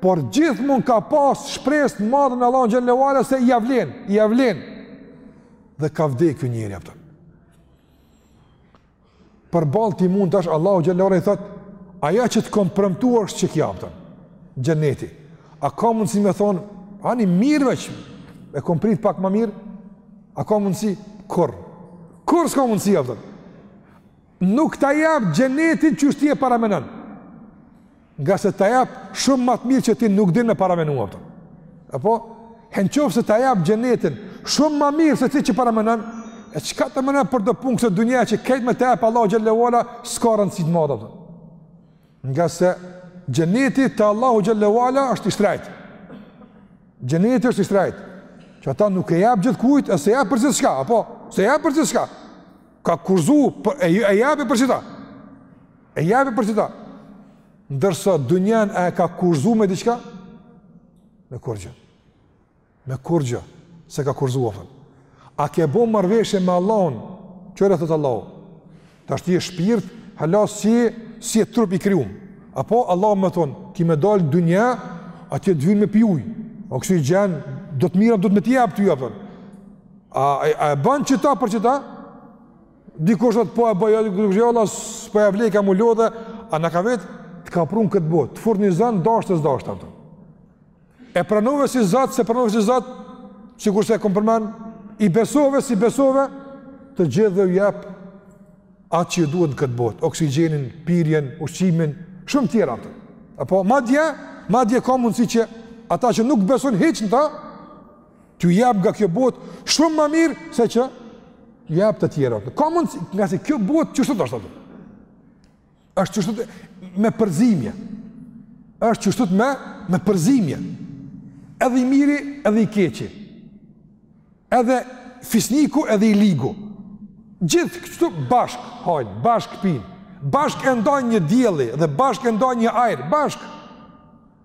por gjithmonë ka pas shpresë të madhe në Allahun xhel-le ve ala se ia vlen, ia vlen. Dhe ka vdek ky njeri, a kupton. Përballë atij mundi tash Allahu xhel-le ve ala i thot, aja që të kom premtu është qe kja, a kupton. Xheneti. A ka mundsi me thon, ani mirë veç. E kom prit pak ma mirë. A ka mundsi kurr? Kurr s'ka mundsi, a kupton. Nuk ta jap xhenetin qysh ti e paramenon. Ngase ta jap shumë ma të mirë që ti nuk din me paramenu ato. Apo e n'qoftë se ta jap xhenetin shumë ma mirë se ti që paramenon, e çka ta menon për do punë n'këtë dunja që krejt me të jap Allahu xhel-le ve ala s'ka rëndësi të madhe. Ngase xheneti te Allahu xhel-le ve ala është i shtrejt. Xheneti është i shtrejt. Qata nuk e jap gjithkujt, s'e jap për gjithçka, apo s'e jap për gjithçka. Ka kushtëzu, po e jo, e japi për qita. E japi për qita. Ndërsa dynjan a e ka kushtëzu me diçka? Me kurgjë. Me kurgjë s'e ka kushtëzu, a kupton. A ke bo marrveshje me Allahun? Çfarë thot Allahu? Tash ti je shpirt, hala s'je, s'je trup i krijum. Apo Allahu me thonë, ki me dal n'dynja, atje të vyn me pi ujë, oksigjen, do të mira, do me t'i jap ty, a kupton? A, a e ban qëta për qëta? Dikush atë po e bëjë, jo, dikush jo vallah, s'po ia vlen, kam u lodhë, a në ka vetë, të ka pru në këtë botë, të furnizon, dashte, s'dashte, a kupton. E pranove si Zot, s'e pranove si Zot, sikurse e kom përmend, i besove, s'i besove, të gjithëve u jep atë që ju duhet në këtë botë, oksigjenin, pirjen, ushqimin, shumë tjera ato. Apo, madje, madje ka mundësi që ata që nuk besojnë hiç në ta, T'ju jap nga kjo botë shumë ma mirë se që ju jap të tjera. Ka mund ngase kjo botë qështu është. Është qështu me përzimje. Është qështu me me përzimje. Edhe i miri, edhe i keqi. Edhe fisniku, edhe i ligu. Gjithë këtu bashk hajnë, bashk pinë. Bashk e ndajnë një dielli dhe bashk e ndajnë një ajër, bashk.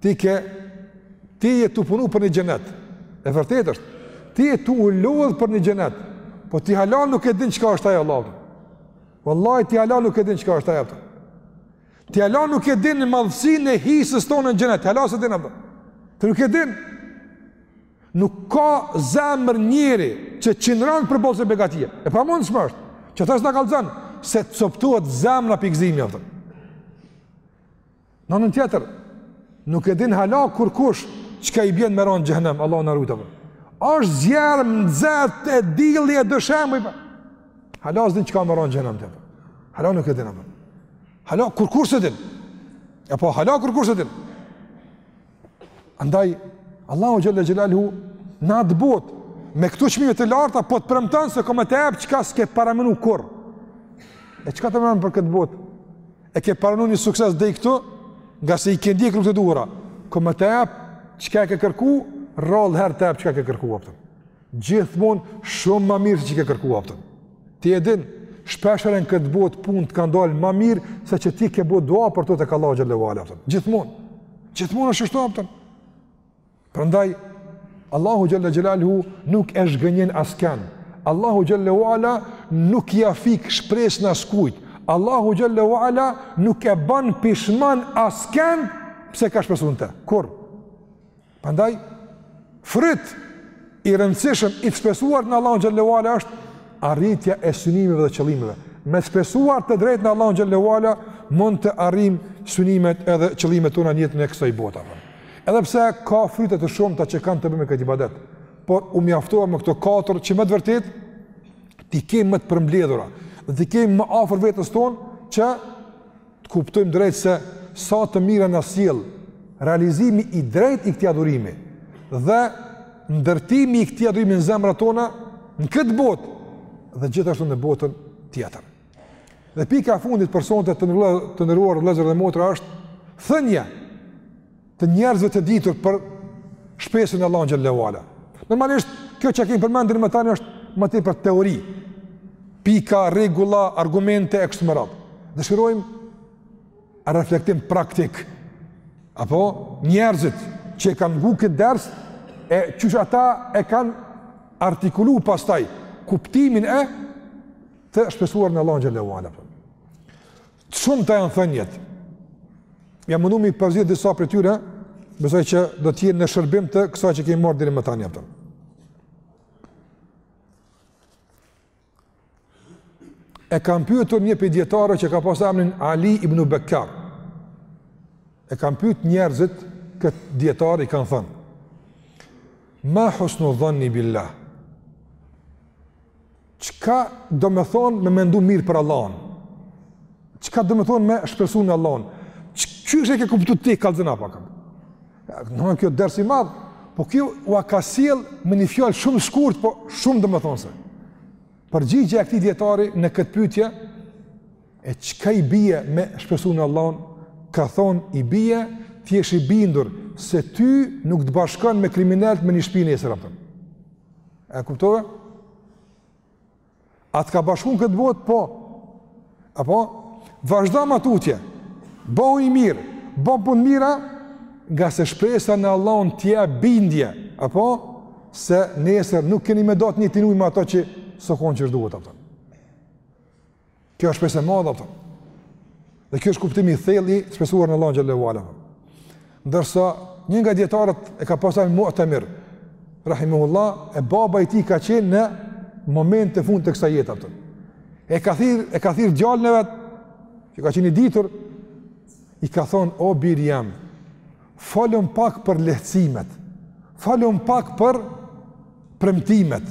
Ti ke, ti je tu punu për një xhenet, e vërtet është, ti je tu u lodhë për një xhenet, po ti hala nuk e din çka është ajo vallah. Vallahi ti hala nuk e din çka është ajo, a kupton. Ti hala nuk e din madhësinë e hisës tonde në xhenet, hala s'e din, a kupton. Ti nuk e din. Nuk ka zemër njeri që qëndron përballë asaj begatie. E pamundshme është, që tash na kallzon, se të coptohet zemra prej gëzimi, a kupton. Në anën tjetër, nuk e din hala kurkush çka i bjen me ra n'xhehnem, Allahu na rujt, a kupton. Ashtë zjerm, i nxehtë, e dili, e dëshemë, i për. Hala s'e din çka me ra n'xhehnem, a kupton. Hala nuk e din, a kupton. Hala kurkush s'e din. E po, hala kurkush s'e din. Andaj, Allahu xhele xhelaluhu, në atë botë, me këto çmime të larta, po të premton se kom me të jep çka s'ke paramenu kurrë. E çka ta merr menja për këtë botë? E ke paramenu një sukses deri këtu, ngase i ke ndjekë rrugët e duhura. Kom me të jep çka e ke kërku, rrallë herë të jep çka e ke kërku. A kupton. Gjithmonë shumë ma mirë se që e ke kërku, a kupton. Ti e din, shpeshherë në këtë botë punët kanë dalë ma mirë se që ti ke bo dua për to tek Allahu xhele ve ala, a kupton. Gjithmonë. Gjithmonë është ashtu, a kupton. Prandaj Allahu xhele xhelaluhu nuk e zhgënjen askënd. Allahu xhele ve ala nuk ia fik shpresën askujt. Allahu xhele ve ala nuk e ban pishman askënd pse ka shpresu n'te. Kurrë Prandaj fryt i rëndësishëm i të shpresuarit në Allahun xhallahu ala është arritja e synimeve dhe qëllimeve. Me të shpresuar të drejtë në Allahun xhallahu ala mund të arrijmë synimet edhe qëllimet tona në jetën e kësaj bote. Edhe pse ka fryte të shumta që kanë të bëjnë me këtë ibadet, por u mjaftuam me këto katër që me të vërtetë t'i kemi më të përmbledhura dhe t'i kemi më afër vetes sonë që të kuptojmë drejt se sa të mira na sjell realizimi i drejtë i këtij adhurimi dhe ndërtimi i këtij adhurimi në zemrat tona në këtë botë dhe gjithashtu në botën tjetër. Dhe pika e fundit për sonte të nderuar vëllezër dhe motra është thënia të njerëzve të ditur për shpresën në Allahun xhallahu ala. Normalisht kjo që kemi përmendur deri më tani është më tepër teori. Pika, rregulla, argumente e kështu me radhë. Dëshirojmë reflektim praktik. Apo njerëzit që e kanë ngu këtë ders e qysh ata e kanë artikulu pastaj kuptimin e të shpresuar në Allahun xhallahu ala. Të shumta janë thëniet. Jam mundu me i përzgjedh disa prej tyre, besoj që do të jenë në shërbim të kësaj që kemi marrë deri më tani apo. E kanë pyetur një prej dijetarëve që ka pasë emrin Ali ibn Bekkar. E kanë pyet njerëzit këtë dijetar i kanë thënë. Ma husnu dhanni billah. Çka domethonë me mendu mirë për Allahun? Çka domethonë me shpresu në Allahun? Qysh e ke kuptu ti, kallëzona pak? Në në kjo ders i madh, po ky ua ka sjell me një fjalë shumë shkurt, po shumë domethënëse. Përgjigjja e këtij dijetari në këtë pyetje, e çka i bie me shpresu në Allahun, ka thonë i bie, të jesh i bindur se ty nuk të bashkon me kriminelët me një shpi e sërë, E kuptove? A të ka bashku n'këtë botë? Po. Apo? Vazhdo ma tutje. Bohu i mirë. Bon punë të mira. Ngase shpresa në Allahun të jep bindje. Apo? Se nesër nuk keni me u bo një ti nuk me ata që s'jonë qysh duhet. Apo? Kjo është shpresë e madhe, apo. Dhe ky është kuptim i thellë i shpresuar në Allahun xhallahu ala. Ndërsa, një nga dijetarët e ka pas emrin Mutemir, Rahimullah, e baba i tij ka qenë në momentet e fundit të kësaj jete, apo. E ka thirr, e ka thirr djalin e vet, që ka qenë i ditur, i ka thonë, o biri jem, folëm pak për lehtësimet, folëm pak për premtimet,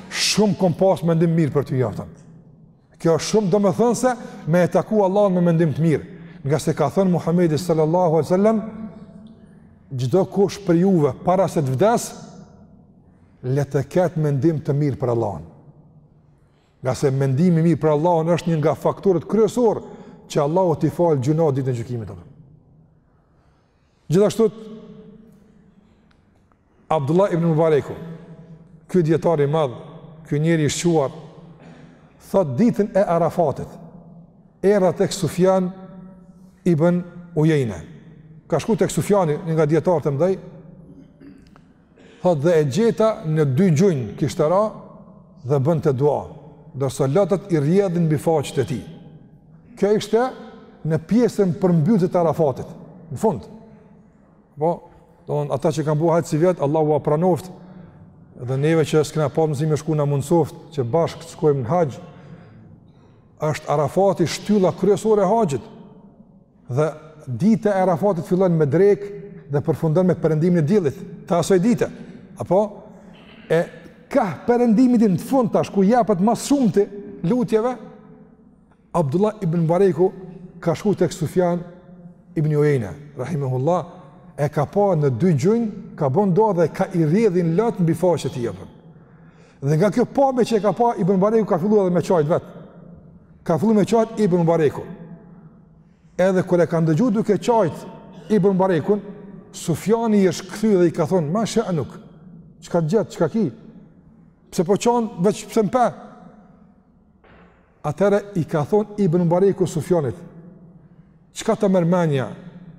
Shumë kom pas mendim t'mirë për ty apton. Kjo është shumë domethënëse me e taku Allahun me mendim të mirë, ngase ka thënë Muhamedi sallallahu alaihi wasallam çdo kush prej juve para se të vdes le të ketë mendim të mirë për Allahun. Ngase mendimi i mirë për Allahun është një nga faktorët kryesorë që Allahu t'i falë gjynahet ditën e gjykimit. Gjithashtu, Abdullah ibn Mubareku, ky dijetar i madh, ky njeri i shquar, thotë ditën e Arafatit, erdha tek Sufjan ibn Ujejne. Ka shku tek Sufjani, një nga dijetarët e mdhej, Thotë dhe e gjeta në dy gjunj kishte ra dhe bënte dua, ndërsa lotët i rridhnin mbi faqet e tij. Kjo ishte në pjesën përmbyllëse të Arafatit, në fund. Po, domethënë ata që kanë bu haxh sivjet, Allahu ua pranoft, dhe neve që s'kena pas mundësi me shku na mundësoft, që bashkë të shkojmë në haxh, është arafati shtylla kryesore e haxhit. Dhe dita e Arafatit fillon me drekë dhe përfundon me perëndimin e diellit të asaj dite. Apo e kah perëndimi, n'fund tash ku japet mas shumti lutjeve. Abdullah ibn Mubareku ka shku tek Sufjan ibn Ujejna, rahimahullah, e ka pa në dy gjunj, ka bën dua dhe ka i rrjedhin lot mbi faqe t'tij apton. Dhe nga kjo pamje që e ka pa ibn Mubareku ka fillu edhe me çajt vet. Ka fillu me çajt ibn Mubareku. Edhe kur e kanë dëgju duke qajt ibn Mubarekun, Sufjani i është kthy dhe i ka thonë, ma she'nuk, çka t'gjet, çka ki, pse po qan, veç pse më pe. Atëherë i ka thonë ibn Mubareku Sufjanit, çka ta merr menja,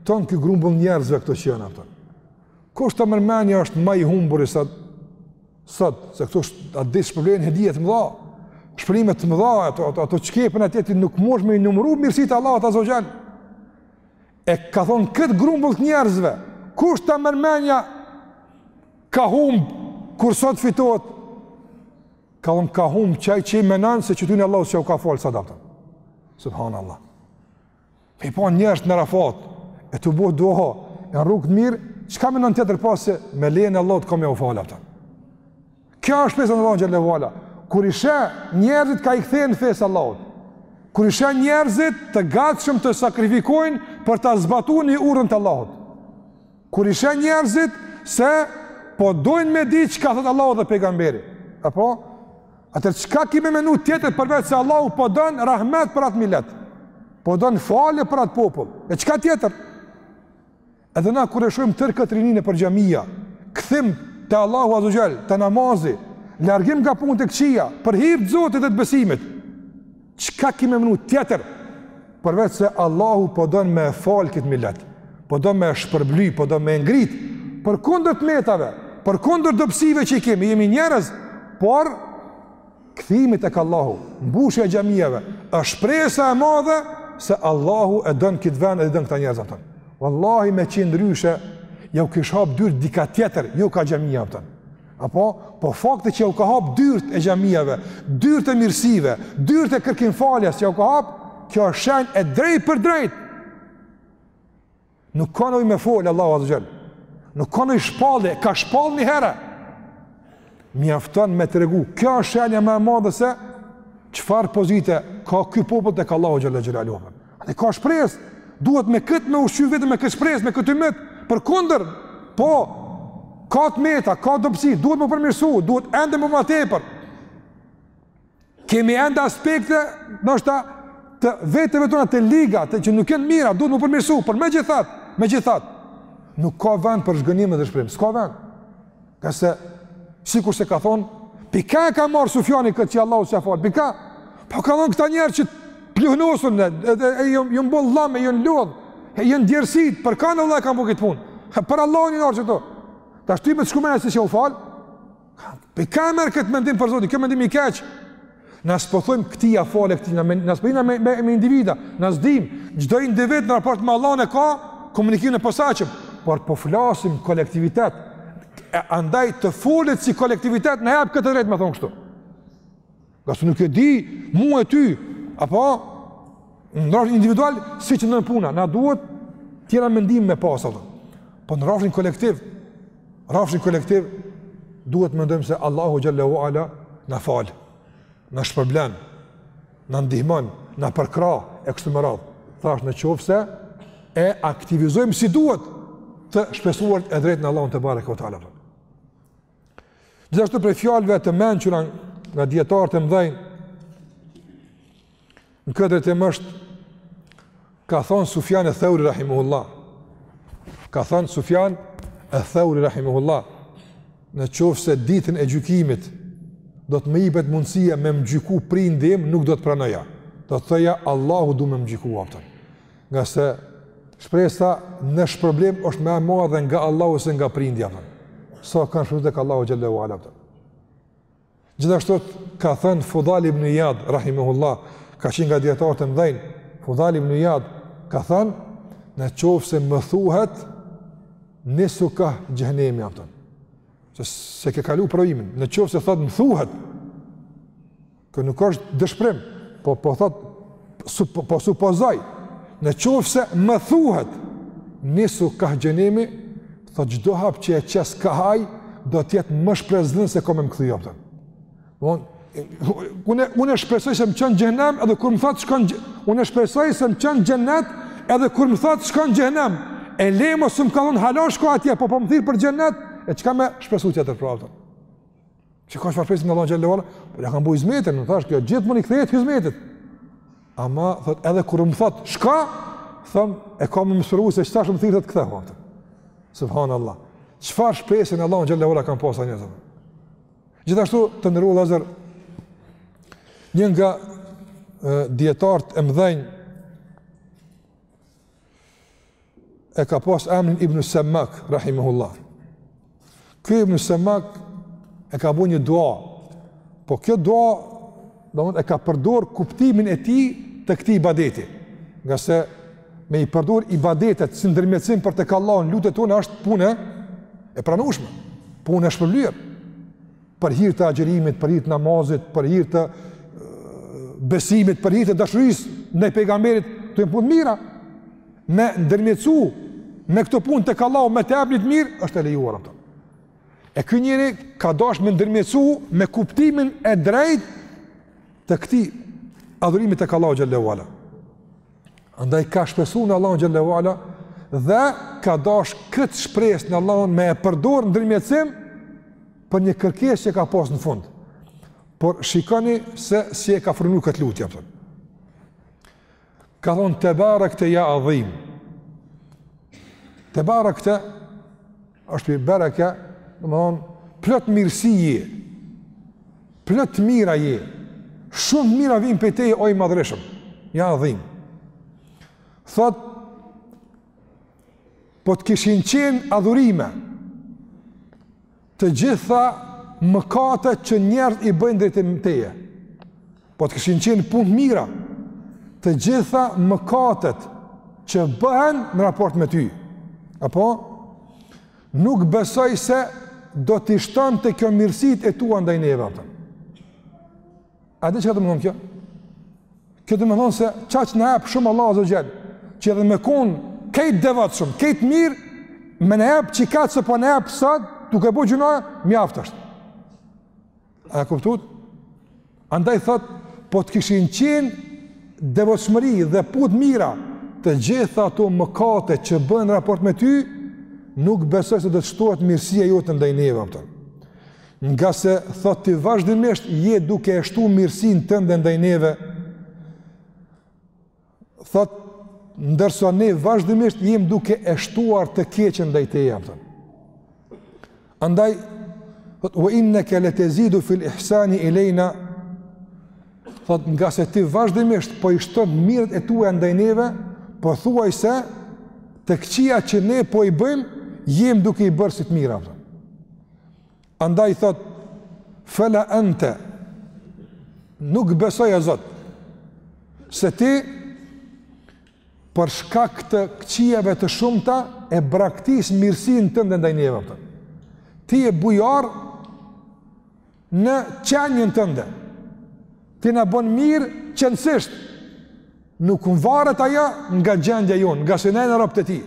tonë ky grumbull njerëzve këtu që janë apton. Kush ta merr menja është ma i humburi sot, Sot, se kët ditë shpërblen hedije të mdha, shpërblime të mdha, ato, ato, ato çka, apton, e tjera nuk mush me i numru mirësitë e Allahut azze ue xhel. E ka thonë këtë grumbull të njerëzve, kush ta merr menja ka humb kur sot fitohet, ka thonë ka humb qaj që menon se qëtynve Allahu s'ju ka falë sot, apton. Subhanallah. Me i pa njerëz në Arafat, e tu bu dua, e në rrugë të mirë, çka menon tjetër pos se me lejen e Allahut ka me jau falë apton. Kjo është besa n'Allahun xhelle ue ala Kur i sheh njerëzit ka i kthehen fesë Allahut. Kur i sheh njerëzit të gatshëm të sakrifikojnë për të zbatu një urdhër të Allahut. Kur i sheh njerëzit se po dojnë me di çka thotë Allahu dhe pejgamberi. Apo? Atëherë çka ki me menu tjetër përveç se Allahu po don rahmet për atë milet, po don falje për atë popull, e çka tjetër? Edhe na kur e shohim tërë këtë rini nëpër xhamia, kthim te Allahu azze ue xhel, te namazi, largim nga punët e këqija, për hir të Zotit dhe të besimit, Çka ki me menu tjetër, përveç se Allahu po don me e falë këtë milet, po don me e shpërbly, po don me e ngrit, përkundër të metave, përkundër dobësive që i kemi, jemi njerëz, por kthimi tek Allahu, mbushja e xhamiave, është shpresa e madhe, se Allahu e don këtë vend edhe i don këta njerëz, apton. Vallahi me qenë ndryshe, jau kish hap dyrt dikah tjetër, jo kah xhamia, apton. Apo, po fakti që u ka hap dyert e xhamive, dyert e mirësive, dyert e kërkimfaljes që u ka hap, kjo është shenjë e drejtpërdrejtë. Nuk ka nevojë me fol Allahu azze ue xhel. Nuk ka nevojë me shpallë, ka shpallë një herë. Mjafton me tregu. Kjo është shenja më e madhe se çfarë pozite ka ky popull tek Allahu xhelle xhelaluhu. Dhe ka shpresë, duhet me këtë me ushqy veten me këtë shpresë, me këtë ymyt. Përkundër, po ka të meta, ka dobësi, duhet m'u përmirësu, duhet ende më më tepër. Kemi ende aspekte, ndoshta të veteve tona të liga, të që nuk janë mira, duhet m'u përmirësu, por megjithatë, megjithatë. Nuk ka vend për zhgënjim e dëshpërim, s'ka vend. Ngase, sikurse ka thonë, pi kah e ka marrë Sufjani këtë që Allahu s'ia fal, pi kah, po ka thonë këta njerëz që u pluhnosën, edhe jon, jon bo llom, e jon lodh, e jon djersit, për kan, Allah, e kanë bo këtë punë, e për Allahun i nërë qeto, tash ty me të shku menja se s'iu fal, pi kah e merr këtë mendim për Zotin, ky mendim i keq, Na s'po thojmë këtij ia fale këtij, na, na s'po jena me, me, me individa, na s'dim, çdo individ në raport me Allahun e ka komunikimin e posaçëm, por po flasim kolektivitet, e andaj të folit si kolektivitet na jap këtë të drejtë, me thonë kështu. Ngase nuk e di, mu e ty, apo, në rrafshin individual, si qëndron puna, na duhet tjetër mendim me pasë, po në rrafshin kolektiv, Rrafshin kolektiv duhet të mendojmë se Allahu xhelle ue ala na fal, na shpërblen, na ndihmon, na përkrah e kështu me radhë. Thashë në qoftë se e aktivizojmë si duhet të shpresuarit e drejtë në Allahun tebareke ue teala. Gjithashtu prej fjalëve të mençura nga dijetarët e mëdhenj Në këtë drejtim është ka thon Sufjan e Thauri rahimahullah. Ka thon Sufjan e Thauri rahimahullah. Në qoftë se ditën e gjykimit do të më jepet mundësia me më gjyku prindi im, nuk do të pranoja. Do të thoja Allahu du me më gjyku, apton. Ngase shpresa në shpërblim është më e madhe nga Allahu se nga prindi, apton. Sa kanë shpresu tek Allahu xhelle ue ala. Gjithashtu ka thënë Fudhal ibn Ijad rahimahullah, ka qenë nga dijetarët e mëdhenj, Fudhal ibn Ijad ka thënë, në qoftë se më thuhet nisu kah xhehnemi, a kupton. Se s'e ke kalu provimin, në qoftë se thot më thuhet, kjo nuk është dëshpërim, po po thot su, po, po supozoj, në qoftë se më thuhet nisu ka xhenemi, Thot çdo hap që e qes kah ai, do të jetë me shpresën se ka me më kthy, a kupton. Unë unë shpresoj se më çon xhehnem edhe kur më thot shkon unë shpresoj se më çon xhenet edhe kur më thot shko n'xhehnem. E le mos më ka thon hala shko atje, po po më thirr për xhenet, e çka me shpresu tjetër prapë. Që ka shpa fesin Allah Gjallahu Ala, për e kam bu izmetin, në thashtë, kjo gjithë më një këthejet izmetit. Ama, thot, edhe kur më thot, shka, thëm, e kam më mësuru se qëta shumë thirët këthe, hua, thëm. Subhanë Allah. Qëfar shpesin Allah Gjallahu Ala kam posa një, thëm. Gjithashtu, të nërru, Lazar, një nga djetartë e mdhenjë, e ka pas emrin Ibn Semak, Rahimehullah. Ky Ibn Semak e ka bo një dua, po kjo dua do e ka përdor kuptimin e tij të këtij ibadeti, ngase me i përdor ibadetet si ndërmjetësim për tek Allahu n'lutjet tona është punë e pranushme, punë e shpërblyer. për hir të agjërimit, për hir të namazit, për hir të besimit, për hir të dashurisë ndaj pejgamberit, këto janë punë të mira. Me ndërmjetësu me këto punë tek Allahu me të ep diç të mirë, është e lejuar, a kupton. E ky njeri ka dashur me ndërmjetësu me kuptimin e drejtë të këtij adhurimit tek Allahu xhele ue ala. Andaj ka shpresu në Allahun xhele ue ala dhe ka dash këtë shpresë në Allahun me e përdor ndërmjetësim për një kërkesë që ka pas në fund. Por shikoni se si e ka formulu këtë lutje, a kupton. Ka thonë tebarakte ja Adhim. Tebarakte Është i bereke, domethënë plot mirësi je. Plot mira je. Shumë mira vin prej teje o i madhërishëm. Ja Adhim. Thot po të kishin qenë adhurime të gjitha mëkatet që njerëzit i bëjnë drejtim teje. Po të kishin qenë punë të mira, të gjitha mëkatet që bëhen në raport me ty, apo nuk besoj se do t'i shtonte kjo mirësitë e tua ndaj neve, a kupton. A di çka domethënë kjo? Kjo domethënë se qaq na jep shumë Allah azze ve xhel, që edhe me konë krejt të devotshëm, krejt mirë, me na jep qikaq sa po na jep sot, duke bo gjyna, mjaft është. A e kuptuat? Andaj thot, po të kishin qenë devotshmëri dhe punë të mira, të gjitha ato mëkate që bëhen raport me ty, nuk besoj se do të shtohet mirësia jote ndaj neve, a kupton. Ngase thot ti vazhdimisht je duke e shtu mirësinë tënde ndaj neve. Thot, ndërsa ne vazhdimisht jem duke e shtuar të keqen ndaj teje, a kupton. Andaj, thot, ue inneke le tezidu fil ihsani ilejna, thot, ngase ti vazhdimisht po i shton mirët e tua ndaj neve, pothuajse të këqijat që ne po i bëjmë, jem duke i bërë si të mira, a kupton. Andaj thot, fela ente, nuk besoj o Zot, se ti për shkak të këqijave të shumta e braktis mirësinë tënde ndaj neve, a kupton. Ti je bujar në qenien tënde, ti na bon mirë qenësisht, Nuk varet ajo nga gjendja jonë, ngase ne jem robtë e tij.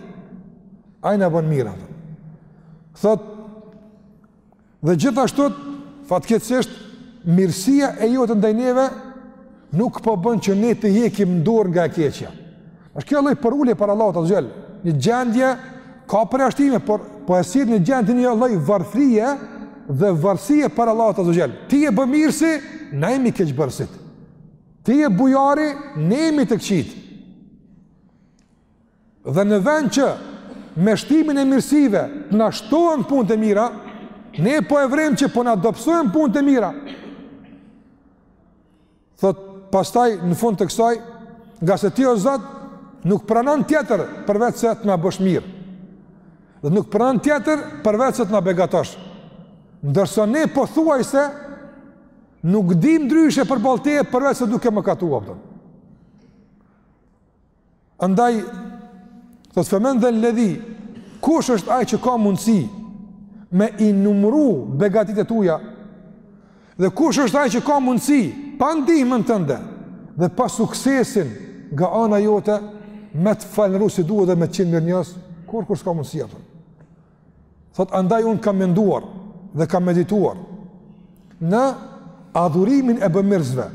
Ai na bon mirë. Thot, dhe gjithashtu, fatkeqësisht, mirësia jote ndaj neve, nuk po bën që ne të hjekim dorë nga e keqja. Është kjo lloj përulje para Allahut azze ue xhel, një gjendje, ka përjashtime, por po e sjell një gjendje një lloj varfërie dhe varësie para Allahut azze ue xhel. Ti je bëmirësi, na jemi keqbërësit. Ti je bujari, ne jemi të këqijtë. Dhe në vend që me shtimin e mirësive të na shtohen punët e mira, ne po e vrem që po na dobësohen punët e mira. Thot, pastaj në fund të kësaj, ngase ti o Zot nuk pranon tjetër përveç se të na bësh mirë. Dhe nuk pranon tjetër përveç se të na begatosh. Ndërsa ne pothuajse Nuk dim ndryshe përballë teje përveç se duke mëkatu, a kupton. Andaj, thot femen dhel-ledhi, kush është ai që ka mundësi me i numru begatitë e tuja, dhe kush është ai që ka mundësi, pa ndihmën tënde, dhe pa suksesin nga ana jote, me të falënru si duhet dhe me të qenë mirënjohës, kurkush s'ka mundësi, a kupton. Thot andaj un kam menduar dhe kam medituar në adhurimin e bëmirësve,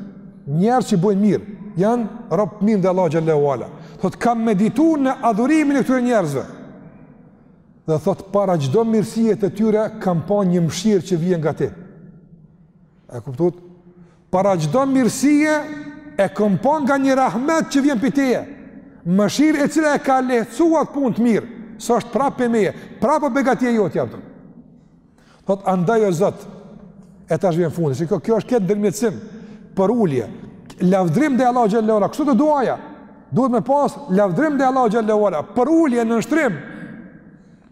njerëz që bëjnë mirë, janë rob të mirë ndaj Allahut xhel-le ue ala. Thot kam meditu në adhurimin e këtyre njerëzve. Dhe thot para çdo mirësie të tyre kam pa një mëshirë që vjen nga ti. A kuptuat? Para çdo mirësie e kemi pa nga një rahmet që vjen prej teje, mëshirë e cila e ka lehtësuar punë të mirë, s'është prapë prej meje, prapë begatia jote, apo. Thot, andaj o Zot, e tash vjen fundi, që kjo është këtë ndërmjetësim, përulje, lavdërim ndaj Allahut xhel-le ve ala, kështu të duaja, duhet me pas lavdërim ndaj Allahut xhel-le ve ala, përulje, nënshtrim,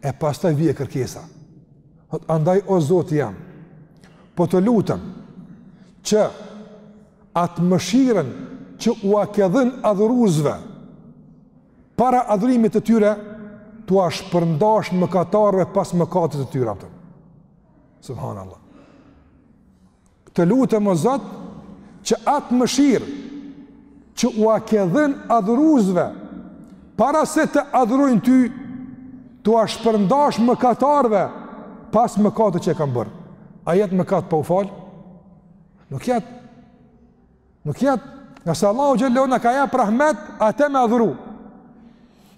e pastaj vjen kërkesa. Thot, andaj o Zoti jem, po të lutem, që atë mëshiren që ua ke dhënë adhuruesve, para adhurimit të tyre, t'ua shpërndash mëkatarëve pas mëkatit të tyre. Subhanallah. Të lutem o Zot që atë mëshirë që ua ke dhënë adhuruesve para se të adhurojnë ty, t'ua shpërndash mëkatarëve pas mëkatit që kanë bërë. A jetë mëkat pa u fal? Nuk jetë. Nuk jet, ngase Allahu xhel-le ve ala na ka jap rahmet atë me adhuru.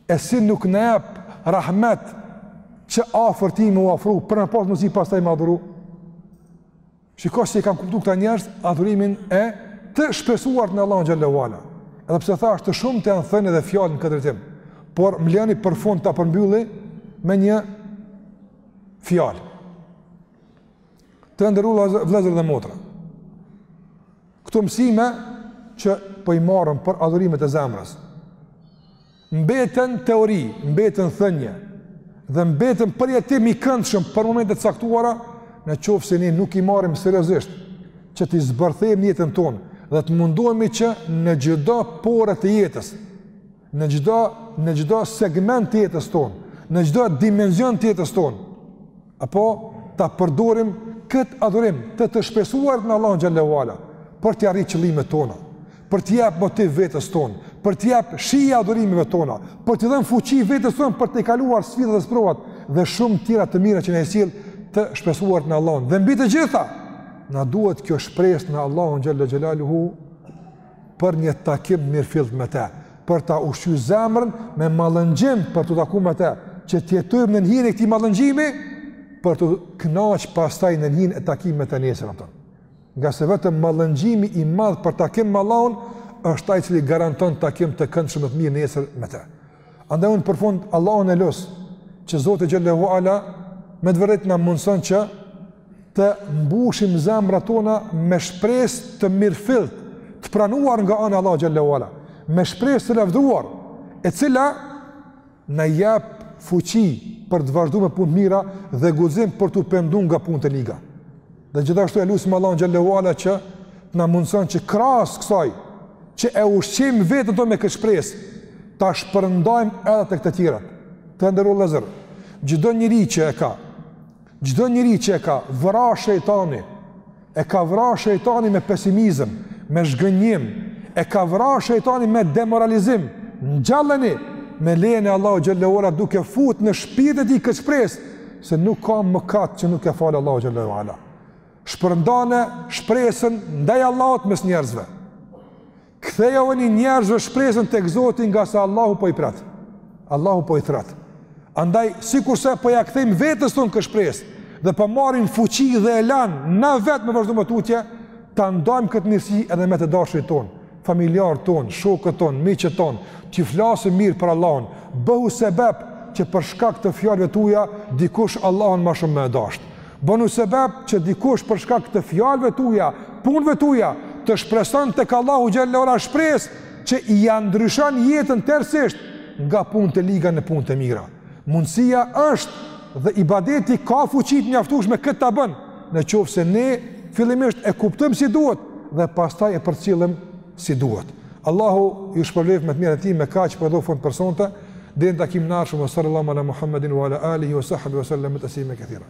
E si nuk na jep rahmet që afër tij me u afru, për me pas mundësi pastaj me adhuru. Shiko si e kanë kuptu këta njerëz adhurimin e të shpresuarit në Allahun xhel-le ve ala. Edhe pse thashë të shumta janë thënë edhe fjalët në këtë drejtim, por më lëni për fund ta përmbylli me një fjalë. Të nderuar vëllezër dhe motra. Këto mësime që po i marrim për adhurimet e zemrës, mbeten teori, mbeten thënie, dhe mbeten përjetim i këndshëm për momente të caktuara, në qoftë se ne nuk i marrim seriozisht, që t'i zbërthejmë në jetën tonë, dhe të mundohemi që në çdo pore të jetës, Në çdo në çdo segment të jetës tonë, në çdo dimension të jetës tonë, apo ta përdorim kët adhurim të të shpresuarit në Allahun xhel-le ve ala për të arritur qëllimet tona, për t'i jap motiv vetes tonë, për t'i jap shije adhurimeve tona, për t'i dhënë fuqi vetes tonë për të kaluar sfidat dhe sprovat dhe shumë të tjera të mira që na i sjell të shpresuarit në Allahun. Dhe mbi të gjitha na duhet kjo shpresë në Allahun xhel-le xhelaluhu për një takim të mirëfillt me të, për ta ushqyer zemrën me mallëngjim për t'u takuar me të, që të jetojmë nën hijen e këtij mallëngjimi për t'u kënaqur pastaj nën hijen e takimit me të nesër atë. Ngase vetëm mallëngjimi i madh për takim me Allahun është ai i cili garanton takim të këndshëm të mirë nesër me të. Andaj unë për fund Allahun e lus që Zoti xhel-le ve ala me të vërtetë të na mundësojë që të mbushim zemrat tona me shpresë të mirëfillt, të pranuar nga ana e Allahut xhel-le ve ala, me shpresë të lavdëruar, e cila na jep fuqi për të vazhduar me punë të mira dhe guxim për t'u penduar nga punët e liga. Dhe gjithashtu e lusim Allahun xhallahu ala që t'na mundson që krahas kësaj që e ushqim vetën tonë me këtë shpresë, ta shpërndajmë edhe tek të tjerat. Të nderuar vëllezër, çdo njeri që e ka, çdo njeri që e ka vra shejtani, e ka vra shejtani me pesimizëm, me zhgënjim, e ka vra shejtani me demoralizim. Ngjalleni me lejen e Allahu xhallahu ala duke fut në shpirtin e tij këtë shpresë se nuk ka mëkat që nuk e falë Allahu xhallahu Ala. Shpërndane shpresën ndaj Allahut mes njerëzve. Kthejani njerëzve shpresën tek Zoti ngase Allahu po i pret. Allahu po i thrret. Andaj, sikurse po ia kthejmë vetes tonë këtë shpresë dhe po marrim fuqi dhe elan na vetë me vazhdo ma tutje, ta ndajmë këtë mirësi edhe me të dashurit tonë. familjarët tonë, shokët tonë, miqtë tonë, të flasim mirë për Allahun, bëhu sebep që për shkak të fjalëve tua dikush Allahun ma shumë me e dashtë. Bënu sebep që dikush për shkak të fjalëve tua, punëve tua të shpreson tek Allahu xhallahu ala shpresë që ia ndryshon jetën tërësisht nga punë të liga në punë të mira. Mundësia është dhe ibadeti ka fuqi të mjaftueshme këtë ta bën, në qoftë se ne fillimisht e kuptojmë si duhet dhe pastaj e përcjellim si duhet. Allahu ju shpërbleftë me të mirën e tij me kaq po e dhamë fund për sonte. Deri në takimin e ardhshëm wa sallallahu ala Muhammedin wa ala alihi wa sahbihi wa sallame teslimen kethira.